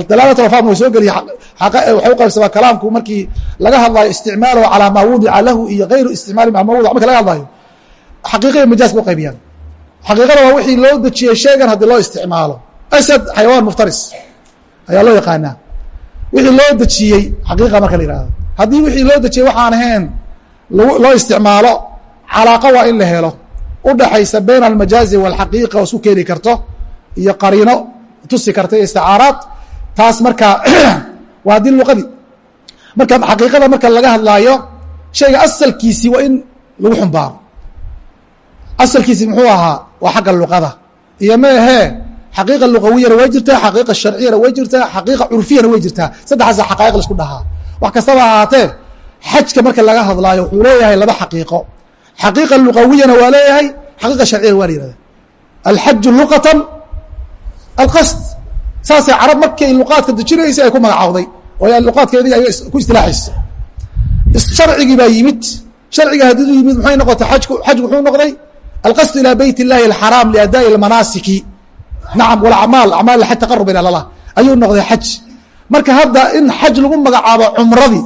dalaalat alfaad way soo geliya waxay uqaybsamaa kalaamku markii laga hadlayo isticmaalo calaa maa wudica lahu iyo gayru isticmaali maa wudic marka laga hadlayo xaqiiqa iyo majaaz ba uqaybiyaan xaqiiqada waa wixii loo dejiyey shaygan haddii loo isticmaalo. Asad xayawaan muftaris ayaa loo yaqaanaa. Wixii loo dejiyey xaqiiqa marka la yihahdo haddii wixii loo dejiyey waxaan ahayn loo isticmaalo calaaqa waa in la helo. Udhaxaysa bayn almajaazi walxaqiiqa oo keeni karto iyo qariino tusi karta iyo isticaaraad. Taas marka waa haddii luqadii marka xaqiiqada marka laga hadlaayo shayga asalkiisii waa in lagu xumbaaro. Asalkiisi muxuu ahaa waa xagga luqada. Iyo ma ahee xaqiiqa luqawiyana way jirtaa xaqiiqa sharciyana way jirtaa xaqiiqa curfiyana way jirtaa. Saddexaasa xaqaa'iq la isku dhahaa. Wax kastaba ahaatee xajka marka laga hadlaayo wuxuu leeyahay laba xaqiiqo. Xaqiiqa luqawiyana waa leeyahay xaqiiqa sharciyana waa la yihahda alxaju luqatan alqasd. Saasay carab markay luqaadka dejinaysay ay ku magacaawday oo luqaadkeedii ay ku istilaaxaysa sharcigii baa yimid. Sharciga haddii u yimid maxay noqotay? Ajku xajku muxuu noqday alqasd ilى beyt الlahi الxaraam liadaaءi اlmanaasiki nacam wlacmaal acmaal xaj taqarub ila allah ayuu noqday xaj marka hadda in xaj lagu magacaabo cumradii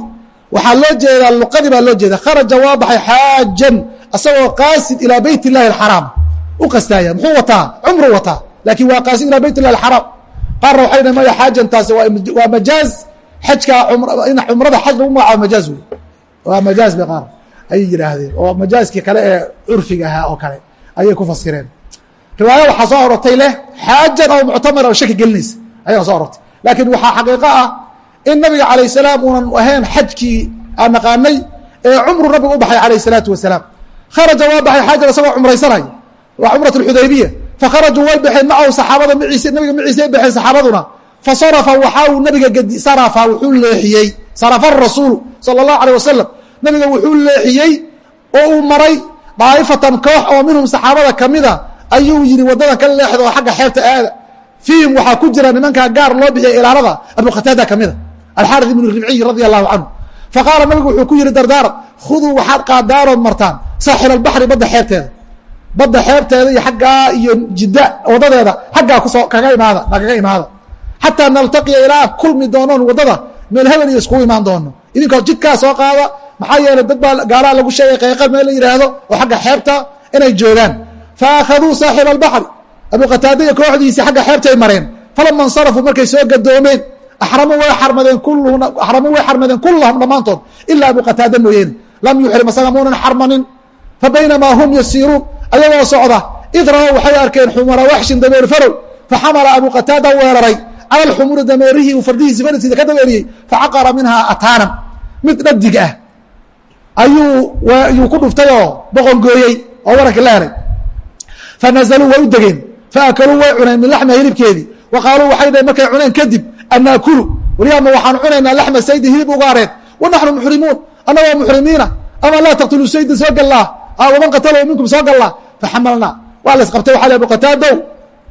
waxaa loo jeedaa luqadii baa loo jeeda kharaja waa baxay xaajan asagoo qaasid ilaa beyt الlahi الxaraam u qastaaya muxuu wataa cumru wataa lakin waa qaasid ilaa beyt الlahi الxaraam qaarna waxay dhahen maya xaajantaasi waa majaaz xajkaa in cumrada xaj lagu magacaabo majaaz wey waa majaaz bay qaar ayay yidhaahdeen oo majaazkii kale ee curfiga ahaa oo kale ayay ku fasireen. Riwaaya waxaa soo arortay leh xaajan oo muctamar oo shaki gelinaysa ayaa soo arortay laakiin waxaa xaqiiqo ah in nabiga calayh salaam uunan ahayn xajkii aan naqaanay ee cumru nabiga u baxay calayh salaatu wasalaam. Kharaja waa baxay xaajan isagoo cumraysanaya waa cumrat alxudaybiya fakharajuu way baxeen macahu saxaabada maciise nabiga maciise ay baxeen saxaabaduna. Fasarafa waxaa uu nabiga sarafa wuxuu leexiyey sarafa rasuulu sala allahu alayh wasalam nabiga wuxuu leexiyey oo uu maray daa'ifatan koox oo minhum saxaabada kamida ayuu yidhi waddadan ka leexda oo xagga xeebta aada. Fiihim waxaa ku jira nimankaa gaar loo bixiya ilaalada abu qataada kamida alxaari ibnu ribciy radia allahu canhu faqaala nabigu wuxuu ku yihi dardaar khuduu waxaad qaadaarood martaan. Saaxil albaxri badda xeebteeda. Badda xeebteeda iyo xaggaa iyo jidda wadadeeda xaggaa ku soo kaga imaada nagaga imaada. Xataa naltaqiya ilaa kulmi doonoon waddada meel hebel iyo iskugu imaan doono. Idinkoo jidkaa soo qaada maxaa yeelay dad baa gaalaa lagu sheegay qayqad meel la yidhaahdo oo xagga xeebta inay joogaan. Faakhaduu saaxiba albaxri abu qataada iyo kooxdiisii xagga xeebtay mareen. Falama insarafuu markay soo gadoomeen axramuu way xarmadeen axramuu way xarmadeen kullahum dhammaantood ilaa abu qataada mooyeene lam yuxrim asaga muunan xarmanin. Fa baynamaa hum yasiiruun. Ayagoo socda id ra'ow waxay arkeen xumara waxshin dameer farow. Faxamala abu qataada weeraray. Cala alxumuri dameerihii uu fardihiisi farisiisa ka dameeriyey facaqara minhaa ataanan. Mid dhadig ah ayuu yuu ku dhuftayoo boqongooyey oo waranki la helay. Fanazaluu way u degeen. Faakaluu way cuneen min laxma hilibkeedii. Wa waxay dhaheen markay cuneen kadib annaakulu waliyaama waxaan cunaynaa laxma saydi hilib ugaareed wa naxnu muxrimuun. Annagoo muxrimiina. Ama laa taqtuluu sayda soo gallaa. Waman qatalow minkum soo gallaa. Faxamalnaa waa la isqabtay waxa abu qataadow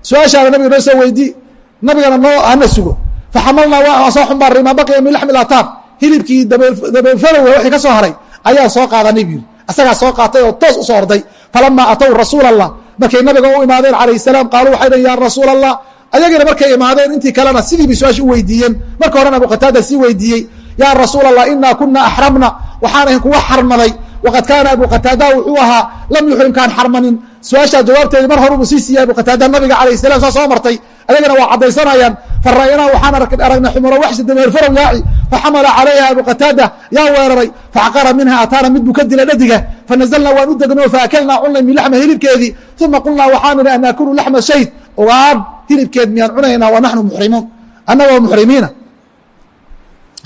su'aashaana nabiga noo soo weydii nabigana noo hana sugo. Faxamalnaa waa soo xumbaarray maa baqiya min laxmi lataab hilibkii dabeelfalow wixii ka soo haray ayaa soo qaadanay bu yiri. Asagaa soo qaatay oo toos u soo orday. Falamaa atow rasuul allah markay nabiga u imaadeen calayh salaam qaaluu waxay dhahn ya rasuul allah ayagiina markay imaadeen intii kalena sidii bay su'aasha u weydiiyeen. Marka horena abu qataada sii weydiiyey yaa rasuul allah inaa kuna axramna waxaan ahayn kuwa xarmaday. Waqad kaana abu qataada wuxuu ahaa lam yuxrim kaan xarmanin. Su'aashaa jawaabteedi mar horubu sii siiyey abu qataada nabiga alayh salam saa soo martay ayagana waa caddaysanayaan. Fara'yanaa waxaan aragnay xumuro waxshi dameer farow yaaci faxamala calayha abu qataada yaa weeraray. Faxqara minha ataana mid buu ka dila dhadiga. Fanazalnaa waan u degnoo faakalnaa cunay min laxma hilibkeedii. Uma qulnaa waxaan idhi an naakulu laxma shayd? Ogaad hilibkeed miyaan cunaynaa? Wa naxnu muxrimuun annagoo muxrimiina.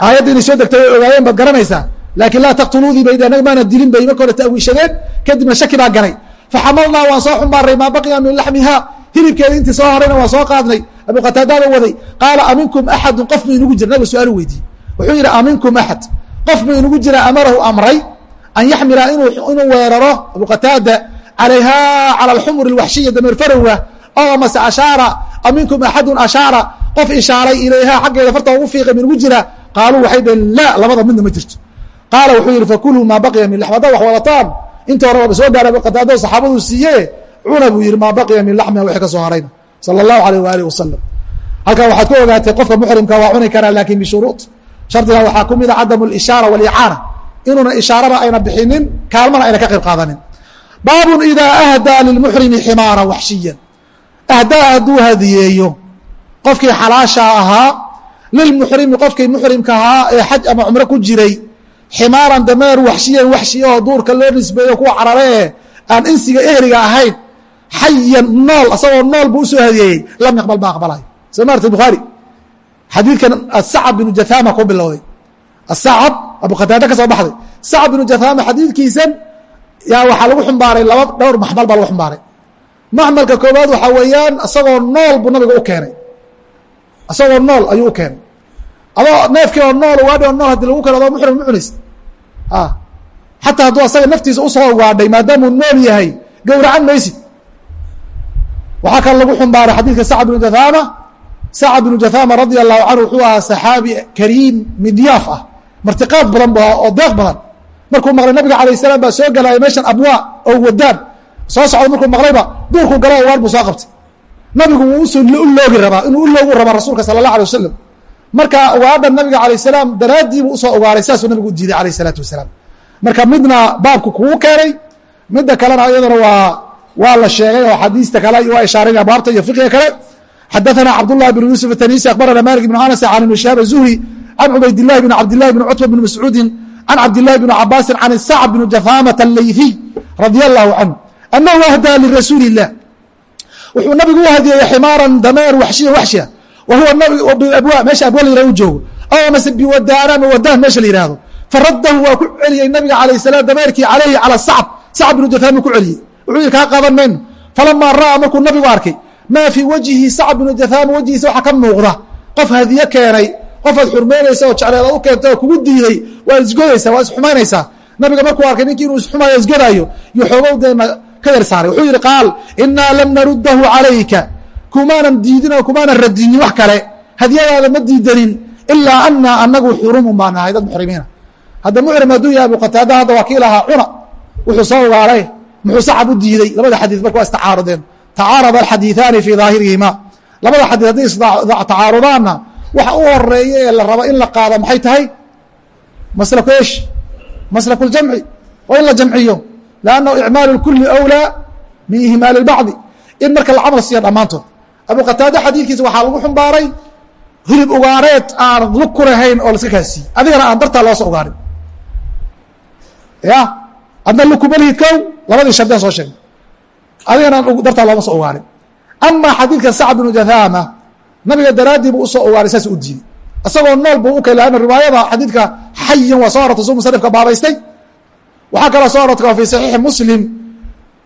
Aayadda inay soo degtay way ogaayeen baad garanaysaa laakiin laa taqtuluudii bay anaga maana dilin bay marka hore ta'wiishadeen kadibna shaki baa galay. Faxamalnaa waan soo xumbaaray maa baqiya min laxmiha hilibkeeda intii soo harayna waan soo qaadnay. Abu qataadaaba waday qaala aminkum axadun qof ma inugu jira nabiga su'aalu weydiiyey. Wuxuu yidhi aminkum axad qof ma inugu jira amarahu amray an yaxmila inuu weeraro abu qataada calayha cala alxumur alwaxshiya dameer farowga oo mase ashaara aminkum axadun ashaara. Qof ishaaray ilayha xaggeeda farta ugu fiiqay ma inugu jira qaaluu waxay dhaheen la labada midna ma jirto. Qaala wuxuu yidhi fakuluu maa baqiya min laxm haddaad wax wadataan. Inta hore waaba soo gaara abu qataada saxaabaduu siiye cuna buu yidhi maa baqiya min laxmiha wixii ka harayna. Sala allahu alayh waaalih wasalam halkan waxaad ku ogaatay qofka muxrimka waa cuni karaa laakin bishuruud shardiga waxaa ku mida cadamu lishaara walicaana inuuna ishaaraba ayna bixinin kaalmana ayna ka qayb qaadanin. Baabun idaa ahdaa lilmuxrimi ximaara waxshiyan. Ahdaa hadduu hadiyeeyo qofkii xalaashaa ahaa lilmuxrimi qofkii muxrimka ahaa ee xaj ama cumro ku jiray ximaaran dameer waxshiyan waxshiya oo duurka loo nisbeeyo kuwa carare aan insiga ehriga ahayn xayan nool asagoo nool buu u soo hadiyeeyey lam yaqbal ma aqbalayo soo maarta bukhaari xadiidkan asacab binu jathama ku bilowday asacab abu qataada ka soo baxday. Sacab binu jathama xadiidkiisan yaa waxaa lagu xumbaaray laba dhowr maxmal baa lagu xumbaaray maxmalka koowaad waxaa weeyaan isagoo nool buu nabiga u keenay. Isagoo nool ayuu u keenay. Adoo neefkii oo nool ugaadhi oo nool haddii lagu keno adoo muxrim ma cunaysa xataa hadduu asaga naftiisa u soo ugaadhay maadaamuu nool yahay gowracan maysid waxaa kale lagu xumbaaray xadiidka sacad binu jathama. Sacad binu jathama radia allahu canhu wuxuu ahaa saxaabi kariim midyaaf ah martiqaad badan bu oo deeq badan. Markuu maqlay nabiga alayh salaam baa soo galaya meeshan abwaa oo wadaan soo socda markuu maqlayba duurkuu galo ugaar buu soo qabtay. Nabigu wuu u loogi rabaa inuu u loogu rabaa rasuulka sala allah alay wasalam marka ugaadha nabiga alayh salaam daraaddiibuu u soo ugaaray saasuu nabigu u diiday alayh salaatu wasalaam marka midna baabku kugu keenay midda kalena iyaduna waa waa la sheegay oo xadiista kale waa ishaaray abaabta iyo fiqiga kale xadaثna cabdالlah بن yuسف التنيسي أخبرna mالك بن أنس عن بن شهاب الزهري عن عbayd اللh بن عبد الله بن cتبة بن مسعوudi عن cabd اللh بن cabاsi عن الsعب بن جثامة الlayثي رضي الله عنه أنhu أhdى لرasuuل اللh wuxuu nabigu u hadiyeeyey ximaaran dameer waxshiya waxshiya wa huwa abwa meesha abwa la yirah u joogo aw mase biwadaan ama wadaan meesha la yihahdo faradahu waa ku celiyey nabiga alayه السلام dameerkii calayhi calى sacb sacb بن jaثaama ku celiyey wuxuu kaa qaban mayno falamaa ra'aa markuu nabigu arkay maa fii wajhi sacb binu jathama wejhiisa waxaa ka muuqda. Qof hadiye keenay qofaad xurmeynaysa oo jecleeda u keentay oo kugu diiday waa isgodaysaa waa isxumaynaysaa nabiga markuu arkay ninkii inuu isxumayo isgodaayo iyo xoogow deena ka yar saaray. Wuxuu yihi qaal inaa lam naruddahu calayka. Kumaanan diidin oo kumaanan radinin wax kale. Hadiyadaada ma diidanin ilaa anaa anagu xurumun baa nahay dad muxrimiina. Hadda muxrim hadduu yahay qataada hadda waa kii lahaa cuna wuxuu soo ogaalay muxuu sacab u diiday? Labada xadii marka waa istacaaradeen tacaarada alxadiiaani fii daahirihima. Labada xadii hadday istacaarudaanna waxa u horreeya ee la raba in la qaado maxay tahay? Maslaku esh maslaku ljamci oo in la jamciyo. Lannahu icmaalu اlkuli wlaa min ihmaali اlbacdi in marka la camal siiya dhammaantood. Abu qataado xadiidkiisa waxaa lagu xumbaaray hilib ugaareed aan lug ku oo la kaasiiyey adigana aan dartaa loo ugaarin. Ya adna lugkumalihid kow labadii shardian soo sheegnay adigana dartaa looma soo ugaarin. Ama xadiidka sacd bnu jathama nabiga daraaddii buu u soo ugaaray saas u diiday. Isagoo nool buu u kay lanna riwaayada xadiidka xayin waa soo arortay suu musanifka baabaystay. Waxaa kaloo soo arortay waa fi saxiixi muslim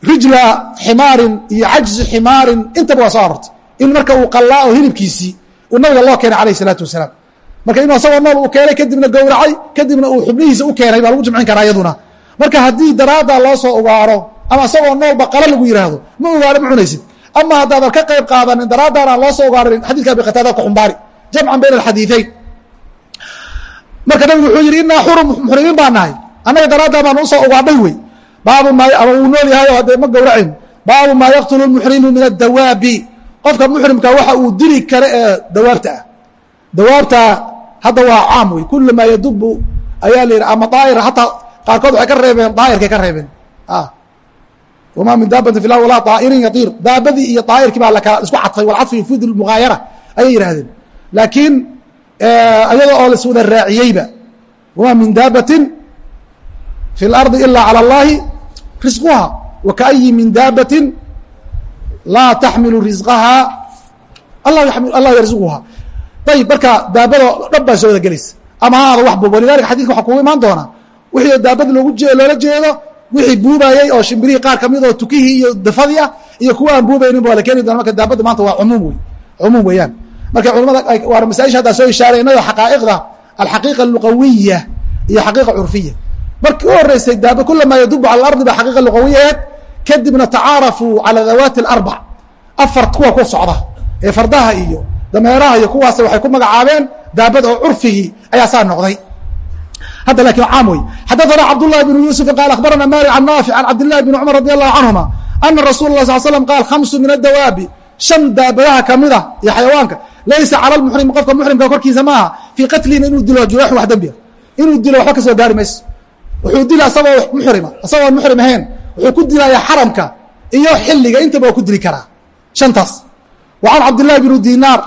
rijla ximaarin iyo cajzi ximaarin intaba waa soo arortay in marka uu qalaa oo hilibkiisii uu nabiga loo keenay alayh isalaatu wasalaam. Marka inuu isagoo nool uu keenay kadibna gowracay kadibna uu xubnihiisa u keenay baa lagu jamcin karaa iyaduna marka haddii daraaddaa loo soo ugaaro ama isagoo noolba qala lagu yihahdo ma ugaaro ma cunaysid. Ama haddaadan ka qayb qaadanin daraaddaana loo soo ugaarin xadidka abi qataada ku xumbaari. Jamcan bayna alxadiiثeyn marka nabigu wuxuu yihi inaa xurum muxrimiin baa nahay. Annaga daraaddaa baanu u soo ugaadhay wey. Baabu maa ama uu nool yahay haddee ma gowracin. Baabu maa yaqtulu lmuxrimu min adawaabi qofka muxrimka waxa uu dili kare ee dawaabta ah. Dawaabta hadda waa caam wey. Kula maa yadubu ayaa la yidhi ama daa'ir hataa qaarkood waxay ka reebeen daa'irkay ka reebeen. Ah. Wamaa min daabati filah walaa daa'irin yaiir daabadii iyo daa'irkii baa lakala isku cadfay walcadfu yufiidu mugaayara ayay yidhahdeen laakiin eh, iyada oo lais raaciyeyba wamaa min daabatin fi lardi ilaa cala allahi risquha wakaayi min daabatin laa taxmilu risqahaa allah yarzuquha ayib marka daabada dhab baa soo wada gelaysa. Ama ha aado walidalika xadidka waxa kugu imaan doonaa wixii loogu je loola jeedo wixii buubayey oo shimbirihii qaar ka mid oo tukihii iyo dafadii ah iyo kuwa aan buubaynin ba la keeni doona marka daabadda maanta waa cumuum wey cumuum weeyaan. Marka culamada waa masaaisha haddaa soo ishaaraynayo xaqaa'iqda alxaqiiqa luqawiya iyo xaqiiqa curfiya markii u horeysay daaba kulamaa yadubu cala alardi ba xaqiiqa luqawiyaheed kadibna tacaarafuu cala dawaati alarbac afar kuwa ku socda ee fardaha iyo dameeraha iyo kuwaas waxay ku magacaabeen daabad oo curfigii ayaa saa noqday hadda laakiin caam wey xadaana cabdulahi bnu yuusufin qaal abarana malik an naafic an cabdilahi bni cumar radi allahu canhuma ana rasul lah sal slm qaal hamsu min adawaabi shan daabadaha ka mid a iyo xayawaanka laysa cala lmuxrim qofka muxrimka korkiisa maaha fii qatlihim inuu dilo juruux wax dembia ah. inuu dilo waxba ka soo gaari mayso. Wuxuu dila asagoo muxrima asagoo muxrim ahayn. Wuxuu ku dilaya xaramka iyo xilliga intaba waa ku dili karaa. Shantaas. Wa can cabdilahi bnu dinaar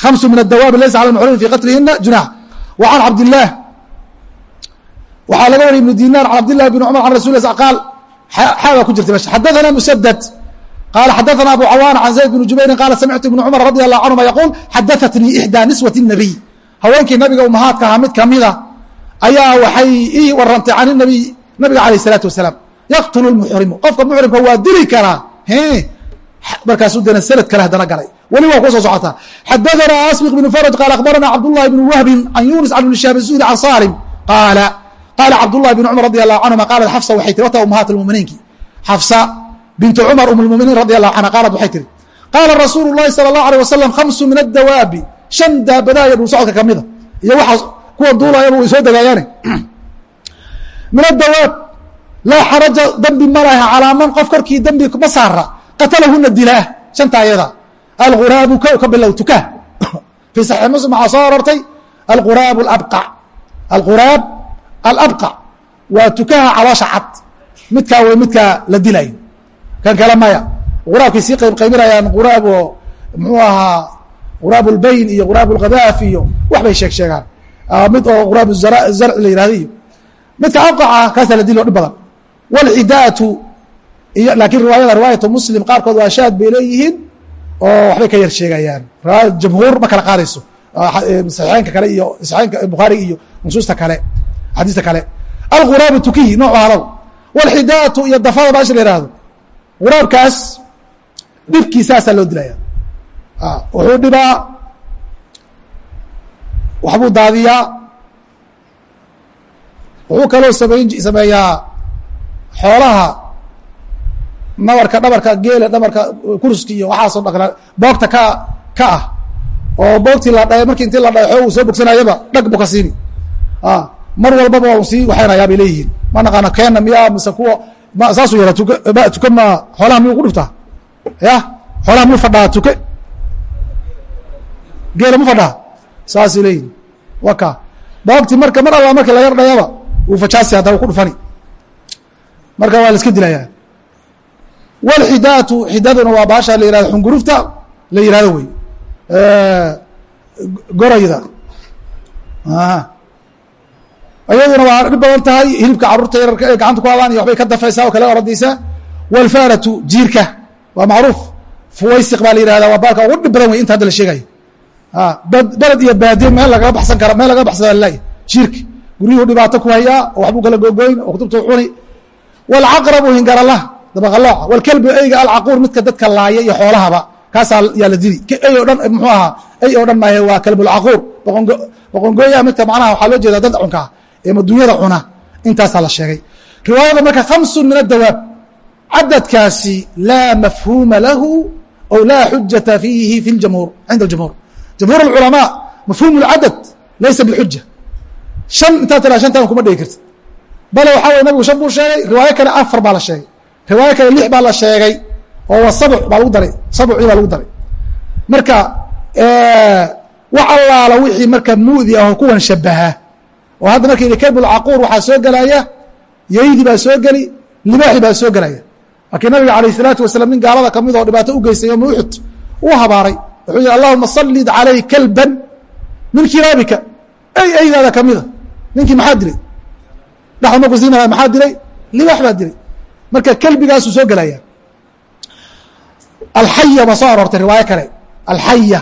khamsu min adawaabi laysa cala lmuxrim fii qatlihina junaax wa can cabdillaah waxaa laga wariyay ibnu dinar can cabdillahi bn cumar can rasul qaal xaa ku jirta mesha xadaثana musadad qaala xadaثana abu cawaana can zayd bn jubayrin qaala samictu ibn cumar radi allahu canهuma yaquul xadaثatnii ixdaa niswati الnabiy haweenkii nabiga umahaadka ahaa mid kamida ayaa waxay ii warantay can nabiy nabiga alayh الsalaatu wasalaam yaqtulu lmuxrimu qofka muxrimka waa dili karaa markaasuu dena sanad kale haddana galay. Weli waa ku soo socotaa xadaثana asbiq bn faraj qaal akhbarana cabdullahi bn wahbin can yunis can ibn shihab zuhri can salim qaala qaala cabdullahi bn cumar radi allahu canhuma qaalat xafsa waxay tiri wata umahaat lmuminiinki xafsa bintu cumar um lmuminiin radi allahu canha qaalat waxay tiri qaala rasuulu llahi sala allahu alيh wasalam khamsu min adawaabi shan daabadaha iyo dhul socodka kamida iyo waxaa kuwa duulayaba way soo degaayaane min adawaab laa xaraja dembi ma laha calaa man qof korkii dembi ma saara atalahuna dilaa anta ayada aluraabu ka bilow tuka fii saxiix muslim waxaa soo arortay aluraab aluraab alabqac waa tukaha caloosha cad midkaa way midkaa la dilayo kan kale maya uraabkay sii qaybqaybinayaan uraabo mxuu ahaa uraab lbayn iyo uraab lkhadaaf iyo waxbay sheeg sheegaan mid oo uraab zarci la yihahda iyo midka abqaca kaasaa la dilio dhib badan wlcidaatu laakiin riwaayada riwaayatu muslim qaarkood waa shaad bay leeyihiin oo waxbay ka yar sheegayaan. Riwaayad jamhuur ma kala qaadayso. Saxiixeynka kale iyo saxiixeynka bukhaariga iyo nusuusta kale xadiista kale. Alghuraabu tukihi noocu halow wاlxidaatu iyo dafada baasha la yihahdo huraabkaas dhibkiisaasaa loo dilaya wuxuu dhibaa waxbuu daadiyaa wuxuu kaloo samayn sameeyaa xoolaha nabarka dhabarka geela dhabarka kurska iyo waxaasoo dhan boogta ka ka ah. Oo boogtii la dha markii intii la dhaxo uu soo bogsanayaba dhag bu ka siini. Mar walbaba u sii waxaynayaa bay leeyihiin. Ma naqaano keena miya mise kuwa saasuu yara tuke tuke ma xoolaha miyuu ku dhiftaa ya xoolaha miyuu fadhaa tuke geela mu fadhaa? Saasay leeyihiin wa ka boogtii marka mar alla markii la yar dhayaba uu fajaasi haddaba ku dhufani. Marka waa la iska dilayaa wlxidaatu xidaduna waa baasha la yihahdo xungurufta la yihahdo wey gorayda ayaduna waa dhib badan tahay hilibka carruurta yararka ee gacanta ku hadaan iyo waxbay ka dafaysaa oo kale oradaysaa walfaratu jiirka waa macruuf fuwaysiq baa la yihahda waa baalka ugu dhib badan wey inta hadda la sheegayo beled iyo baadiye meel lagaga baxsan kara meel lagaga baxsana la jiirka guryuhu dhibaato ku hayaa oo waxbuu kala gogoyn oo kutubta cuni wlcaqrabu hingaralaha dabaqalooca wاlkelbu eyga alcaquur midka dadka laaya iyo xoolahaba kaasaa yaa la dili ey o dhan muxuu ahaa ey oo dhan maahe waa kelbulcaquur boqongooyaha midka macnaha waxaa loo jeeda dad cunkaa ee madunyada cuna intaasaa la sheegay riwaayada marka khamsu min adawaab cadadkaasi laa mafhuuma lahu aw laa xujata fiihi fi jamhuur cinda jamhuur jamhuur اculamaa mafhuum اlcadad laysa bixuja shan intaa tiraa shantan kuma dhegi kartid bale waxaa wey nabigu shan buu sheegay riwaayo kale afar baa la sheegay riwaayo kale lix baa la sheegay oo wa sabc baa lagu daray sabcii baa lagu daray. Marka wax allaala wixii marka mu'di ah oo kuwan shabaha oo hadda marka yidhi kelbulcaquur waxaa soo gelaya yeydi baa soo geli libaaxi baa soo gelaya laakiin nabiga alayh الsalaatu wasalam nin gaalada ka mid oo dhibaato u geystay yoma uxud uu habaaray wuxuu yihi allahuma salid calayh kelban min kilaabika ey eydaada kamida ninkii maxaa dilay? Dhaxda markuu maxaa dilay? Libaax baa dilay marka kelbigaasuu soo gelaya alxaya ba soo aroortay riwaayo kale alxaya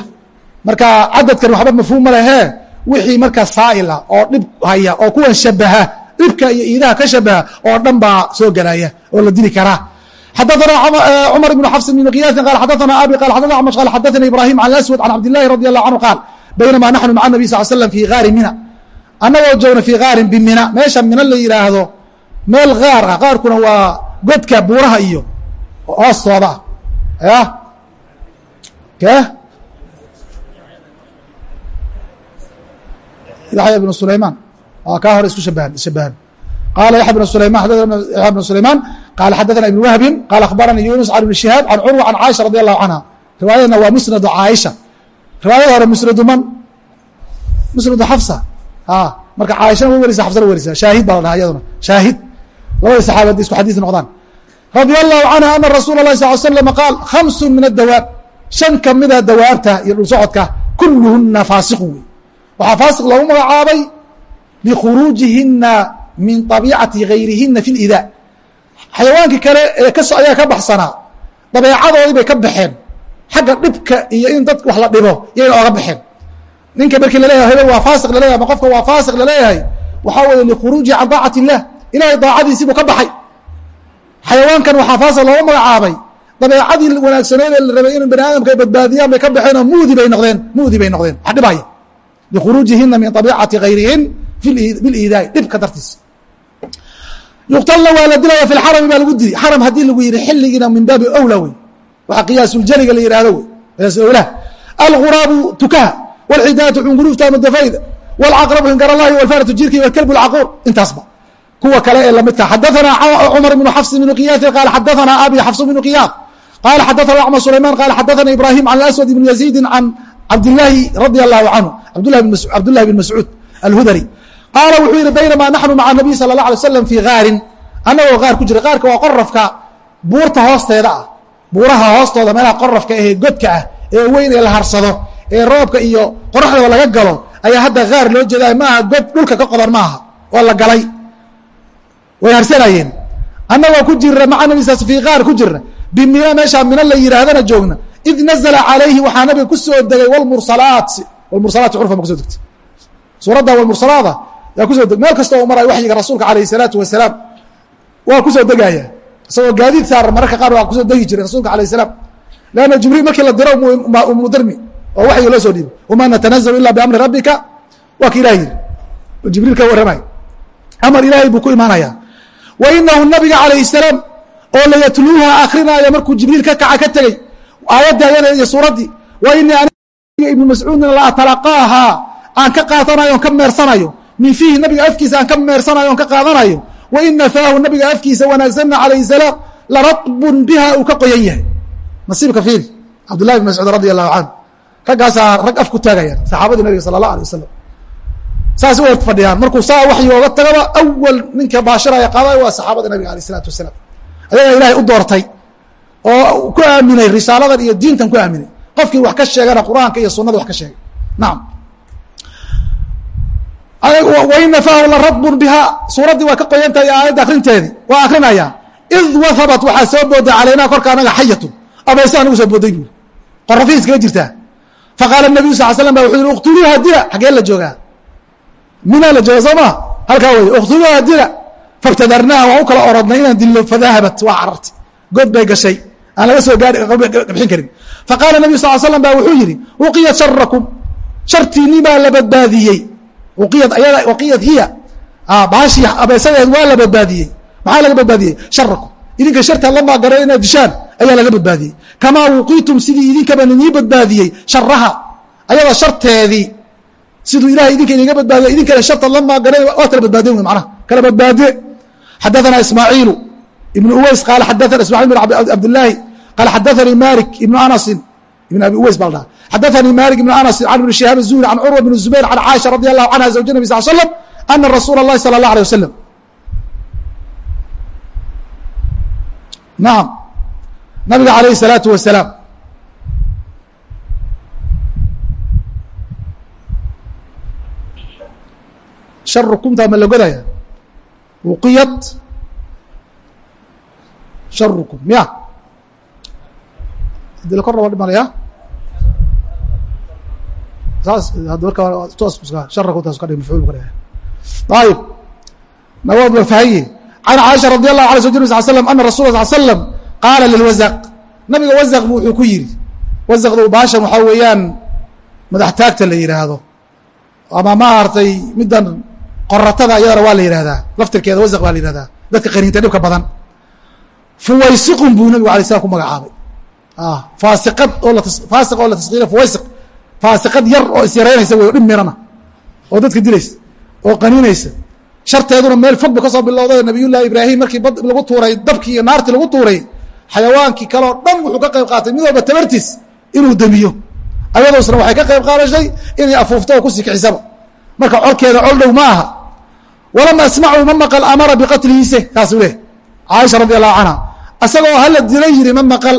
marka cadadkan waxba mafhuum ma lehee wixii marka saa'ila oo dhib haya oo kuwan shabaha dhibka iyo iidaha ka shabaha oo dhan baa soo gelaya oo la dili karaa xadaثna cmar بن xفs بن qiyاsi qال xadaثna abi qال xadثna cmش qال xadaثnي ibrahيm عن الأswد عن cabd الlahi radي الlه عanهu qاal baynama naxnu mع النبي sl sلم fي gaari mina annagoo joogna fii gaarin bimina meesha mina la yidhaahdo meel gaar ah gaarkuna waa godka buuraha iyo hoostooda ya? Ke yaxya ibnu sulayman. A kaa hore isku shabahan shabahan qaala yaxya ibnu sulayman xadaana ibnu sulayman qaala xadaثana ibn wahbin qaala akhbaranii yunus can ibni shihaab can curwa can caaisha radi allahu canha. Riwaayadna waa musnadu caaisha. Riwaayada hore musnadu man? Musnadu xafsa a marka caaishana way warisa xafsana warisa. Shaahid baa la dhaha iyaduna. Shaahid labada saxabi isku xadiis noqdaan. Radia allahu canha ana rasuula lahi sal slam qaal khamsun min adawaab shan kamida ah dawaabta iyo dhul socodka faasiqu wey waxaa faasiq loogu magacaabay likhuruujihina min طabiicati gayrihina fi lidaa xayawaankii kale ee ayaa ka baxsanaa dabeecadoodii bay ka baxeen. Xagga dhibka iyo in dad wax la dhibo yayna oga baxeen. Ninka markii la leeyahay waa faasiq la leeyahay ma qofka waa faasiq la leeyahay waxaa weeye likhuruujihi can daacati illah ilahay daacadiisii buu ka baxay xayawaankan waxaa faasiq looga magacaabay dabeecadii wanaagsaneed ee la rabay in bani aadamka ay badbaadiyaan bay ka baxeen oo mudi bay noqdeen mudi bay noqdeen wax dhibaya likhuruujihina min طabiicati gayrihin biliidaai dhibka dartiisa yuqtalna waa la dilaya fi lxarami baa lagu dili xaram haddii lagu yihi xilligiina min baabi owla wey waxa qiyaasuljarhiga la yihahdo wey qiyaas owlah alguraabu tukaha wاlxidaatu cunguruufta madafayda wاlcaqrabu hingaralahi wاlfaratu jirki wاlkalbu اlcaquur intaasba kuwa kale ee lamidka xadaana cumar bnu xafs bnu qiyaain qaal xadaana abi xafs bnu qiyaa qaal xadaana acma sulayman qaal xadaana ibrahim can aswad ibni yaziidi can cabdilaahi radi allahu canhu cabdulahi bn mascuud alhudari. Qaala wuxuu yihi baynama naxnu maca nabiy sala la alay aslam fii gaarin annagoo gaar ku jira gaarka waa qorafka buurta hoosteeda ah. Buuraha hoostooda meelaha qorafka ahee godka ah ee weyn ee la harsado ee roobka iyo qoraxdaba laga galo ayaa hadda gaar loo jeedaa. Maaha god dhulka ka qodan maaha oo la galay way harsanayeen. Annagoo ku jirna maca nabi sal fi qaar ku jirna bimina meeshaa mina la yidhaahdana joogna. Id nazla calayhi waxaa nabiga ku soo degay wlmursalaati wlmursalaati curfan ba kuso degtay. Suuradda wlmursalaada yaa kuso deg meel kasta oo maraya waxyiga rasuulka calayhi salaatu wasalaam waa ku soo degaaya. Isagoo gaadiid saaran mararka qaar waa ku soo degi jiray rasuulka alayh salaam. Lanna jibriil markii la diro umudarmi oo waxyiga loo soo dhiibo wamaa natanazalu ila biamri rabbika? Waa ka ilah yiri. Jibriil ka warramay. Amar ilaahay buu ku imaanayaa wa inahu nabiga calayh الsalaam oo layatluuha akrinaayo markuu jibriil ka kaca ka tegey aayadda ayada iyo suuraddii wa inii aniga ibnu mascuudna la atalaqaahaa aan ka qaadanayo on ka meersanayo. Min fiihi nabiga afkiisa aan ka meersanayo on ka qaadanayo. Wa ina faahu nabiga afkiisa wanaagsanna calayh salaam laratbun biha uu ka qoyan yahay. Nasiibka fiiri cabdullahi bn mascuud radi allahu canhu raggaasaa rag af ku taagayaan saxaabadii nabiga sala allah alay wasalam saas u fadhiyaan. Markuu saa waxyi ooga tagaba awal ninka baashiraya qaadayo waa saxaabada nabiga alayh isalaatu wasalaam. Ayagaa ilaahay u doortay oo ku aaminay risaaladan iyo diintan ku aaminay. Qofkii wax ka sheegana qur'aanka iyo sunada wax ka sheegay. Nacam waina fahu la radbun suuraddii waa ka qoyantahay aayadda akrinteedii waa akrinaya id wahabat waxaa soo booday calaynaa korka anaga xayatun abayse anagu soo booday buuri qorafii iskaga jirtaa. Faqaala nabiyu sal slam ba wuxuu yihi uktuluuha dila xaggee la joogaa minaa la jooga soo maa halkaa wey uktuluuha dila fabtadarnaha waan u kala orodnay inaan dillo fadahabat waa carartay god bay gashay aan laga soo gaabixin karin faqaala nabiyu sal slam ba wuxuu yihi uqiyat sharakum shartiinii baa la badbaadiyey uqiyad ayada uqiyad hiya baashii abeesadeed waa la badbaadiyey maxaa laga badbaadiyey sharakum idinka sharta la maagara inaad dishaan ayaa laga badbaadiyey kamaa wuqiitum sidii idinkaba ninii badbaadiyey sharaha ayada sharteedii siduu ilahay idinka idinga badbaadiya idinkana sharta la maagara waa kala badbaadiyen wy manaha kala badbaadiye xadaثana ismaaciilu ibn uways qaala xadaana ismail bn cabdilaahi qaala xadaثanii malik ibnu anasin ibn abi uweys baa la dhaha xadaثanii malik ibn anas can ibn shihaab الzuhri can curwa bn zubayr can caaisha radi allahu canha zawja nabi sal slm ana rasuula اllahi salى اllah alيه waslm nacam nabiga alayh الsalaatu wasalaam Sharukumta ma la godaya wuqiyad sharukum miya haddii la kor raba dhimanaya saas marka toos sharakumtaas ka dhig mafcuul ka dhigaya ayib nawaad waa fahaye can caaisha radi allahu alay sl sal slam ana rasul sal slam qaala lilwazaq nabiga wazaq bu wuxuu ku yidhi wazaqdu baashan waxaa weeyaan madax taagta la yihaahdo ama maaragtay middan qoratada iyadana waa la yihahdaa laftirkeeda wazaq baa la yihahdaa dadka qaniinta dhibka badan. Fuwaysiqun buu nabigu alay slam ku magacaabay. Faasiqad oo faasiq oo la taskiina fuwaysiq faasiqad yar oo isyaraynaysa wey o dhib mirana oo dadka dilaysa oo qaniinaysa. Sharteeduna meel fog ba ka soo bilowday nabiyullahi ibraahim markii bad lagu tuuray dabkii iyo naartii lagu tuuray xayawaankii kaleo dhan wuxuu ka qayb qaatay mid walba tabartiis inuu demiyo ayadoosna waxay ka qayb qaadashay inay afuufto oo ku sii kixisaba marka colkeeda col dhow ma aha walama asmacu ma maqal amara biqatlihiise taasuu leh caaisha radi allahu canha. Isagoo hala dila yiri ma maqal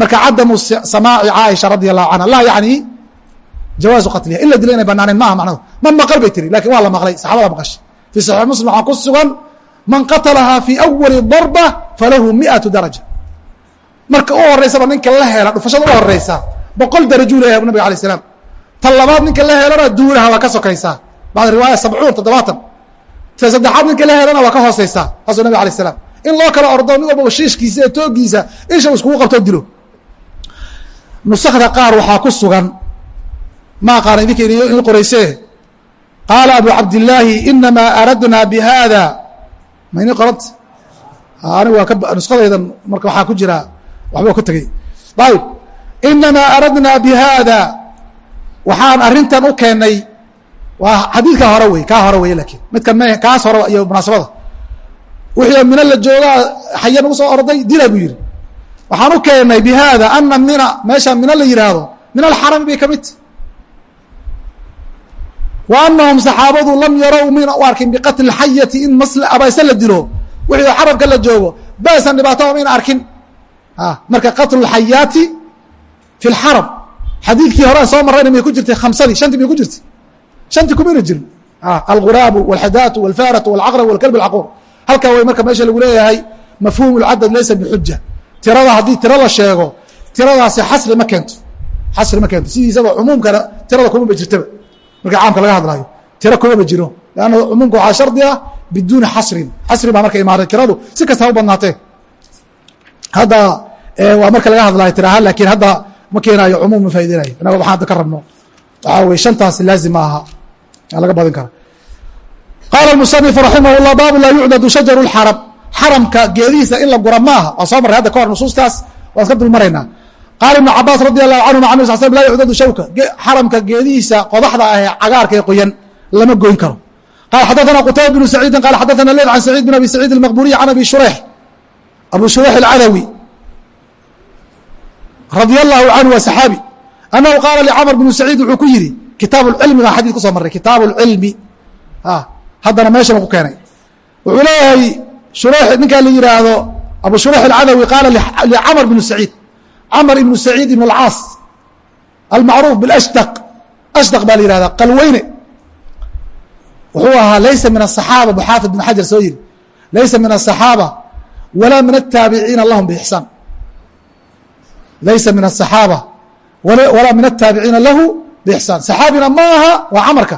marka cadamu samaaci caaisha radi allahu canha. La yani jawaazu qatliha. In la dila inay banaaneen maaha macnadu ma maqal bay tiri laakiin waa la maqlay saxabada maqashay fii saxiix muslim waxaa ku sugan man qatalahaa fii awali darba falahu miatu daraja. Marka u horeysaba ninka la hela dhufashada u horeysa boqol darajuu leeyahay nabig alay slam ta labaad ninka la helana duulaha waa ka sokaysaa. Bacd riwaaya sabcuun toddobaatan ta saddexaad ninka la helana waa ka hooseysaa saasuu nabig alay slam in loo kala ordo mid walbaba shiishkiisa ee toogiisa isha iskugu qabtoo dilo. Nusakda qaar waxaa ku sugan. Ma aqaana idinka in qoreyse qaala abu cabdillaahi inamaa aradnaa bihada ma ini qorant anigu waa ka nuskadaydan marka waxaa ku jira waxba ka tegey. Ayib inamaa aradnaa bihada waxaan arrintan u keenay waa xadiidka hore wey kaa hore wey laakiin midkan kaas hore iyo munaasabada. Wixii mina la joogaa xaya nagu soo orday dila buu yihi waxaan u keenay bi ana mina meesha mina la yihaahdo min alxarami bay ka midta wa anahum saxaabadu lam yarow mina u arkin biqatli xayati in masl abayse la dilo. Wixii xarabka la joogo baasan dhibaataba mayna arkin. Marka qatlu xayaati fi lxaram xadiidkii horean soo marayna may ku jirtay? Khamsadii shantii may ku jirtay shantii kumayna jirin. Alguraabu walxadaatu walfaratu walcaqrab walkalb alcaquur. Halkaa way marka meesha lagu leeyahay mafhuum lcadad laysa bixuja tirada haddii tiro la sheego tiradaasi xasri ma keento. Xasri ma keento. Sidiisaba cumuumkana tirada kumaba jirtaba. Marka caamka laga hadlaayo tiro kumaba jiro. Lanna cumuumka waxaa shardi ah biduuni xasrin. Xasri baa marka imaaday tiradu si kasta ha u badnaatee. Hadda waa marka laga hadlaayo tiraha laakiin hadda ma keenaayo cumuum ma faa'ideynayo inaga waxaan hadda ka rabno. Waxaa weye shantaasi laazim ma aha laga badin kara qaala musanifu raximah llah baabu laa yucdadu shajaru lxaram xaramka geedihiisa in la gura maaha waa soo marray hadda ka hor nusuustaas waan iska dul maraynaa qaala ibnu cabaas radi allahu canhuma an sal slm laa yucdadu shawka xaramka geedihiisa qodaxda ah ee cagaarka ee qoyan lama goyn karo qala xadaثana qutayba bnu saciidin qala xadaثana leyd can saciid bin abi saciid اlmaqburiy can abi shureyx abu shureyx alcadawi radia allahu canhu waa saxaabi anahu qaala licamr bnu saciid wuxuu ku yihi kitaab اlcilmi baa xadid ku soo marray kitaab اlcilmi haddana meeshan ku keenay. Wuxuu leeyahay ninkaa la yihaahdo abu shureyx alcadawi qaala licamr bnu saciid. Camr ibnu saciid ibn alcaas. Almacruuf bilashdaq. Ashdaq baa la yihahda qalweyne. Wuxuu ahaa laysa min asaxaaba bu xaafid bn xajar soo yiri. Laysa min asaxaaba walaa min ataabiciina lahum biixsaan laysa min asaxaaba walaa min ataabiciina lahu biixsaan saxaabina ma waa camarka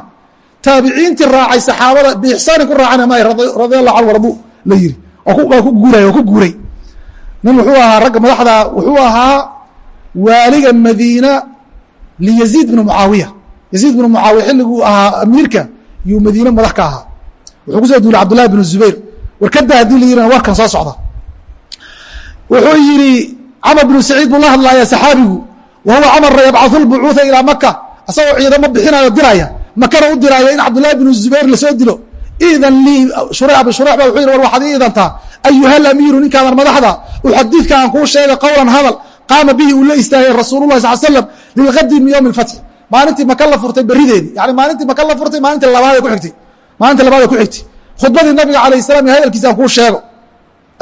taabiciintii raacay saxaabada biixsaani ku raacana maay radi allahu canhu radu la yiri waa ku guuray waa ku guuray nin wuxuu ahaa ragga madaxda wuxuu ahaa waaliga madiina liyaziid bnu mucaawiya yaziid bnu mucaawiya xilliguu ahaa amiirka yuu madiine madax ka ahaa wuxuu ku soo duulay cabdullahi bnu zubayr warkada haddii la yirina warkan soo socda wuxuu yihi camar bnu saciid buu la hadlaya saxaabigu wa huwa camarna yabcathu lbucuuha ilaa maka asagoo ciidamo bixinayo diraya. Makana u diraayo in cabdullahi bnu zubayr la soo dilo? Idan lii shureyx abu shureyx ba wuxuu yihi war waxaad ii idantaa ayuha lamiiru ninkaadan madaxda uxadiidka aan kuu sheega qowlan hadal qaama bihi uu la istaagay rasuulullahi sal slam lilgadi min yowmi اlfatxi maalintii maka la furtay berideedii yani maalintii maka la furtay maalintii labaad ku igtay maalintii labaad ee ku xigtay. Khudbadii nabiga alayh salam iyo hadalkiisa aan kuu sheego.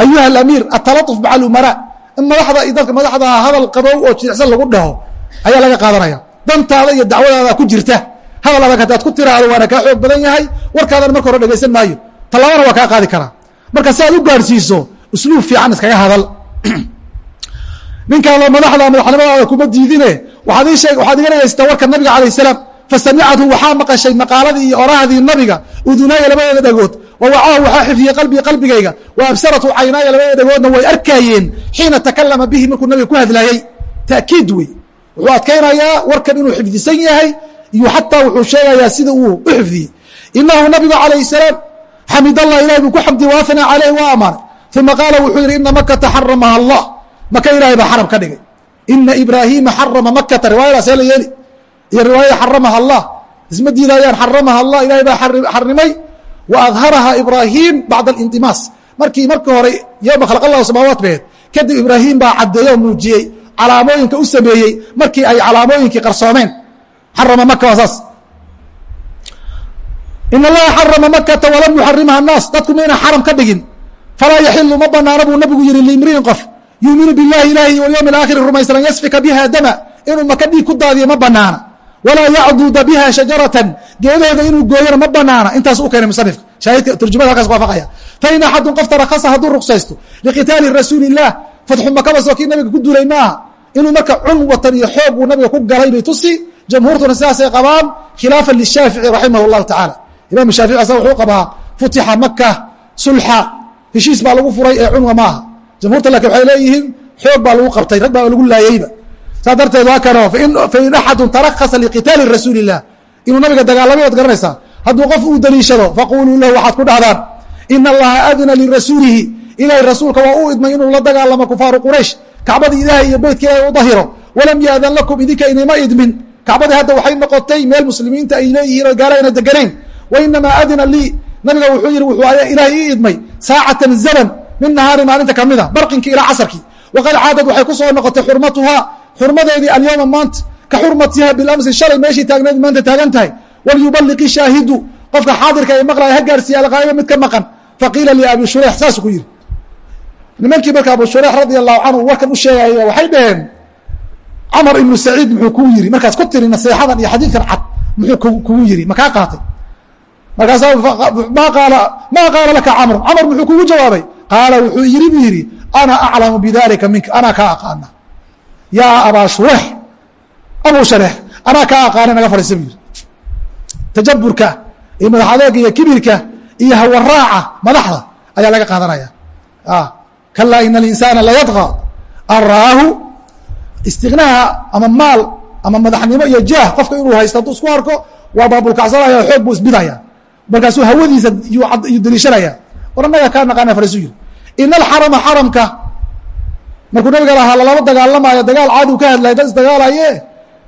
Ayuha alamiir atalaطuf maca alumaraa in madaxda iyo dadka madaxda hadal qabow oo jilicsan lagu dhaho ayaa laga qaadanaya dantaada iyo dacwadaada ku jirta. Hadal adag haddaad ku tiraahdo waana kaa xoog badan yahay. Warkaadan marka hore dhegaysan maayo. Talabana waa kaa qaadi karaa. Marka si aad u gaadhsiiso usluub fiican iskaga hadal. Ninkaada madaxda madaxnimadaada kuma diidine waxaad iga dhegaysataa warka nabiga alayh salaam. Fasamicathu waxaa maqashay maqaaladii iyo orahdii nabiga. Udunaaya labadeeda dhagood. Wawacaahu waxaa xifdiyey qalbii qalbigayga. Wa absaratu caynaaya labadeeda dhagoodna way arkaayeen. Xiina takalama bihi markuu nabiga ku hadlaayey taakiid wey wuxuu adkaynayaa warkan inuu xifdisan yahay iyo xataa wuxuu sheegayaa sida uu u xifdiyey inahu nabigu calayh salaam xamid allah ilahi buu ku xamdiyey waafnaa caleyh waa amaanay uma qaala wuxuu yidhi ina makata xaramaha allah. Maka ilahay baa xaram ka dhigay. Ina ibraahiima xarama makata riwaayadaasee la yeeli. Iyo riwaayada xaramaha allah. Isma diidayaan xaramaha allah ilahay baa xarimay wa adharaha ibraahim bacda alindimaas markii markii hore yowma khalaq allahu samaawaat beed kadib ibraahim baa caddeeyo muujiyey calaamooyinka u sameeyey markii ay calaamooyinkii qarsoomeen. Xarama maka waa saas. In allaha xarama makata walam yuxarimha annaas. Dadku mayna xaram ka dhigin. Falaa yaxilu ma banaana buu nabigu yihi liimriin qof. Yuuminu billahi ilahi walyowmi alaakhiri rumaysan an yasfika biha dama inuu maka dhiig ku daadiyo ma banaana walaa yacduda biha shajaratan. Geedaheeda inuu gooyana ma banaana intaas u keenay musanifka shaahidka turjumada halkaas waafaqaya fain axadun qof tarakasa hadduu ruqsaysto. Liqitaali rasuuli illah fatxu makaba soo kii nabiga ku duulay maaha inuu marka cunwatan iyo xoog uu nabiga ku galay bay tusi. Jamhuurtuna sidaasay qabaan khilaafan lishaafici raximah اllahu tacaala. Imam shaafici asa wuxuu qabaa futixa maka sulxa heshiis baa lagu furay ee cunwa maaha. Jamhuurta laakiin waxay leeyihiin xoog baa lagu qabtay rag baa lagu laayeyba saas darteed waa kano fain axadun tarakasa liqitaali rasuuli illah inuu nabiga dagaalamay oad garanaysaa hadduu qof uu daliishado faquluu lahu waxaad ku dhahdaan ina allaha adina lirasuulihi ilahay rasuulka waa u idmay inuu la dagaalamo kufaaru quraysh. Kacbadii ilaahay iyo beytka ilahay u dahiro. Walam yaadan lakum idinka inayma idmin. Kacbadii hadda waxay noqotay meel muslimiinta ay leeyihiin oo gaala ayna deganayn wainamaa adina lii nabiga wuxuu yihi wuxuu ilaahay ii idmay saacatan zaman min nahaari maalinta kamida barqinkii ilaa casarkii. Waqad caadad waxay ku noqotay xurmatuhaa xurmadeedii alyowma maanta ka xurmatiha bilamsi shalay meeshii taagneed maanta taagan tahay. Walyubaliqi shaahidu qofka xaadirka ee maqlaya ha gaarsiiya alqaaiba mid ka maqan. Faqiila liabi shureex saasuu ku yihi nimankii marka abu shureex radia allahu canhu warkan u sheegaya waxay dhaheen camar ibnu saciid muxuu kuu yihi markaas ku tiri naseexadan iyo xadiidkan cad muxuu kugu yihi makaa qaatay? Markaasa ma qaala ma qaala laka camr camar muxuu kugu jawaabay qaala wuxuu yidhi buu yidhi ana aclamu bidalika minka anaa kaa aqaana yaa abaa shureex abu shareex anaa kaa aqaana naga fadhiisa buu yidhi tajaburka iyo madax adeega iyo kibirka iyo hawaraaca madaxda ayaa laga qaadanaya kalaa ina alinsaana layadغى an ra'aahu istignaha ama maal ama madaxnimo iyo jaah qofka inuu haysto hadduu isku arko waa baabulkacsanaya xoog buu isbidaya markaasuu hawadiisa yuu daliishanaya war annaga kaa naqaana fariisu yiri ina alxarama xaramka markuu nabiga lahaa lalama dagaalamaayo dagaal caadi u ka hadlaya dad isdagaalaye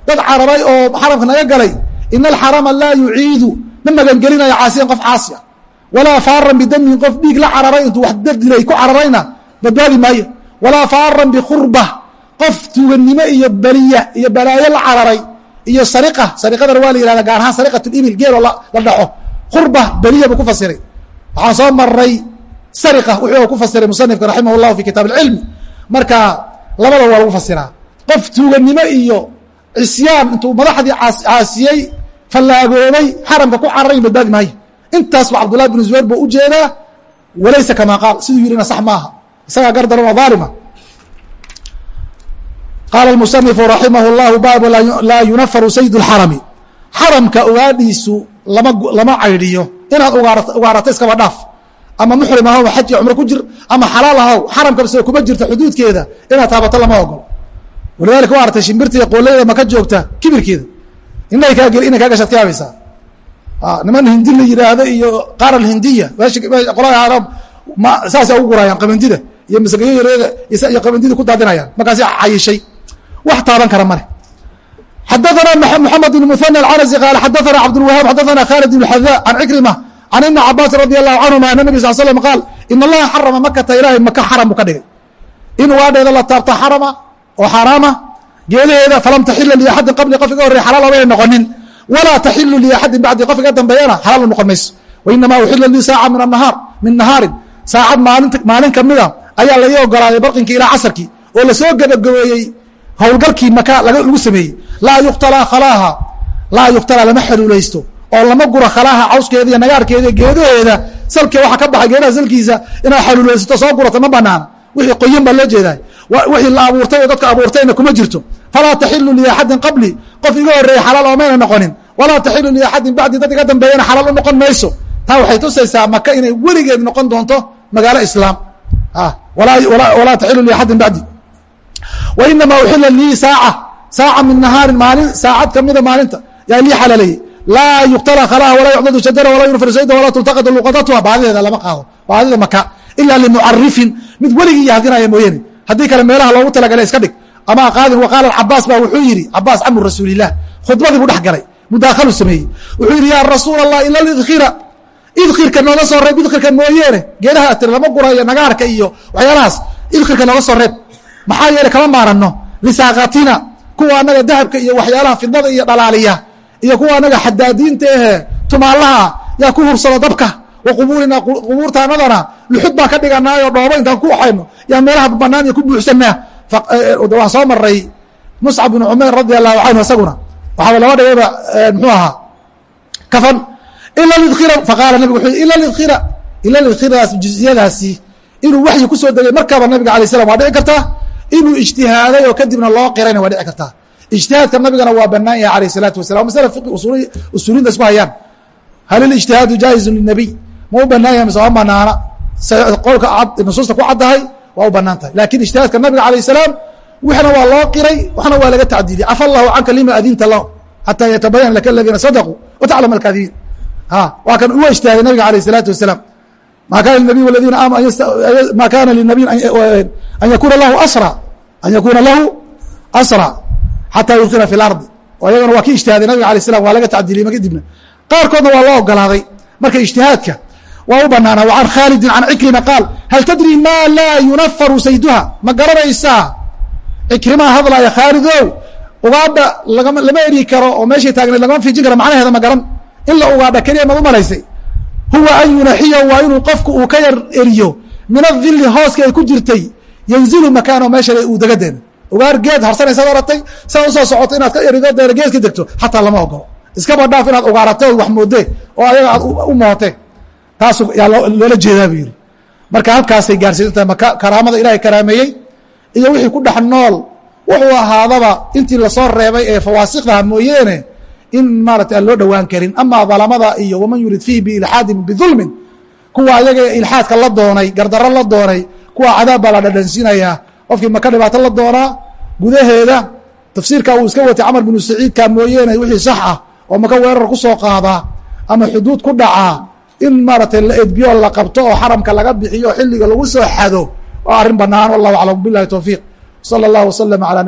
dad cararay oo xaramka naga galay ina alxarama laa yuciidu ma magangelinayo caasiyan qof caasi a walaa faaran bidamin qof dhiig la cararay intuu wax dadilay ku cararayna badbaadi maayo. Walaa faaran bikurba qof tuuganimo iyo beliya iyo balaayo la cararay iyo sariqa sariqadana waa la yihahda gaar ahaan sariqat libil geeloo la dhaxo. Kurba beliya buu ku fasiray. Waxaan soo maray sariqa wuxuu ku fasiray musanifka raximah llahu fi kitaab alcilmi marka labada waa lagu fasiraa. Qof tuuganimo iyo cisyaan intuu madaxdii caasiyey fallaagoobay xaramka ku cararayn badbaadi maayo. Intaas ba cabdullahi bn zubayr buu u jeedaa walaysa kamaa qaal siduu yihina sax maaha isagaa gardaran waa aalima qaala musanifu raximah llahu baabu laa yunafaru sayd اlxarami xaramka ugaadhiisu lama caydhiyo inaad ugaarato iskaba dhaaf. Ama muxrim ahow xaj iyo cumro ku jir ama xalaal ahow xaramka base kuma jirta xuduudkeeda inaad taabato lama ogolo walidalika wa artay shimbirta iyo qoolleyda maka joogta kibirkeeda. Inay kaa inay kaa gashaad ka yaabaysaa niman hindi la yihaahdo iyo qaar alhindiya qolaa saasay ugu guraayaan qabandida iyo masagayo yareeda iyo qabandida ku daadinayaan markaasi cayishay wax taaban kara male xadaثna mحamed بن مثنى الcنزي qال xadaثna cبدالوهاaب xadaثna khالد بن xذا عن عكرمة عن iبن cabاس رضي الله عنهma aن النبي صل سلم qاal iن الlaha xarama makata ilahay maka xaram buu ka dhigay in waadheeda la taabto xarama oo xaaraama geedaheeda falam taxila liaxadin qabli qof iga horrey xalaal omayna noqonin walaa taxilu liaxadin bacdi qof iga dambeeyana xalaal noqon mayso wainamaa uxila lii saaca min anahaar min nahaarin saacad maalin maalin kamida ayaa laii ogolaaday barqinkii ilaa casarkii oo la soo gebagabeeyey howlgalkii maka lagu sameeyey. Laa yuqtalaa khalaaha laa yuqtalaa lama xaluulaysto oo lama guro khalaaha cawskeeda iyo nagaarkeeda geedaheeda. Salkee waxa ka baxay geedaha salkiisa inaad xaluulaysato soo gurata ma banaana wixii qoyan baa loo jeedaa wixii la abuurtay oo dadka abuurtayna kuma jirto. Falaa taxilu liaxadin qabli. Qof iga horreeyey xalaal oomayna noqonin. Walaa taxilu liaxadin bacdi dad iga dambeeyana xalaal u noqon mayso. Taa waxay tusaysaa maka inay weligeed noqon doonto magaalo islaam walaa taxilu liaxadin bacdi. Wa inamaa uxila lii saaca saaca min nahaarin maalin saacad kamida maalinta. Yaa lii xalaaleeyey laa yuqtala khalaha walaa yucdadu shajara walaa yunfar sayda walaa tultaqadu luqadatuha baadideeda lama qaado baadida maka ila limucarifin mid weligii yahdinaya mooyaane. Haddii kale meelaha loogu talagalay iska dhig. Ama qaadin waqaala cabaas ba wuxuu yidhi cabaas camru rasuulilah khudbadii buu dhex galay. Mudaakhalu sameeyey. Wuxuu yidhi yaa rasuul allah ila lidkhira idkhirka nooga soo reeb idkhirka mooyeene geedaha tiri lama gurayo nagaarka iyo waxyaalahaas. Idkhirka nooga soo reeb. Maxaa yeele kama maarano lisaakatina kuwa anaga dahabka iyo waxyaalaha fidnada iyo dhalaaliya iyo kuwa anaga xadaadiinta ahe tumaalaha yaa ku hursado dabka. Wa qubuurina qubuurtaanadana luxud baan ka dhiganaayo dhoobo intaan ku waxayno. Yaa meelaha banaan iyo ku buuxsanaa. Waan soo maray muscab bn cumayr radi allahu canhu isaguna. Waxaaba laba dhigayba mxuu ahaa. Kafan faqaala nabig wuxuu ila lidkhira. Ila lidkhiraas juziyadaasi inuu waxyi ku soo degay markaaba nabiga alay slam waa dhici kartaa inuu ijtihaaday oo kadibna loo qirayna waa dhici kartaa ijtihaadka nabigana waa banaan yahay alayh salaatu wasalam masala fiqi usuuliinta isku hayaan. Hal ilijtihaadu jaa'izun linabiy ma u banaan yahay mise ma banaana qowlka nusuusta ku caddahay waa u bannaan tahay. Laakiin ijtihaadka nabiga alayh salaam wixna waa loo qiray waxna waa laga tacdiidiyey cafa allahu canka lima adinta lahu xataa yatabayana laka aladiina sadaquu wa taclam alkaadibiin waa kan uga ijtihaaday nabiga alayh الsalaatu wasalaam. Ma kana linabiy an yakuna lahu asra. An yakuna lahu asra. Xataa yudkila fi lardi oo iyagana waa ki ijtihaaday nabiga alay slam waa laga tacdiiliyey ma kadibna qaarkoodna waa loo ogolaaday. Marka ijtihaadka waa u banaana can khaalidin can cikrima qaal hal tadri ma laa yunafaru sayduha? Ma garanaysaa? Cikrimaa hadlaaya khaalidow ugaadha lama eryi karo oo meeshay taagnayd lagama fiijin karo macnaheeda ma garan in la ugaadha keliya u malaysay. Huwa an yunaxiya waa inuu qofku uu ka yar eriyo. Min hooska ay ku jirtay. Yanzilu makaano meesha uu degadeena ugaar geed harsanaysaad aratay saa u soo socoto inaad ka erido deena geed degto xataa lama ogolo iskaba dhaaf inaad ugaarate ood wax moodee oo ayaga aad u moote. Taas yaa loola jeedaa buu yidhi. Marka halkaasay gaarsiisantahay maka karaamada ilaahay karaameeyey iyo wixii ku dhex nool wuxuu ahaadaba intii la soo reebay ee fawaasikdaha mooyeene in maarata aan loo dhowaan karin amaa dalamada iyo waman yurid fiihi biilxaadin bidulmin kuwa ayaga ilxaadka la doonay gardaro la doonay kuwa cadaab baa la dhadhansiinayaa qofkii maka dhibaato la doonaa gudaheeda tafsiirka uu iska watay camar binu saciidka mooyeene wixii sax ah oo maka weerar ku soo qaadaa ama xuduud ku dhacaa in maaratay la edbiyo la qabto oo xaramka laga bixiyo xilliga lagu soo xado waa arrin banaan wallahu aclam bilahi towfiiq salى اllah waslm alى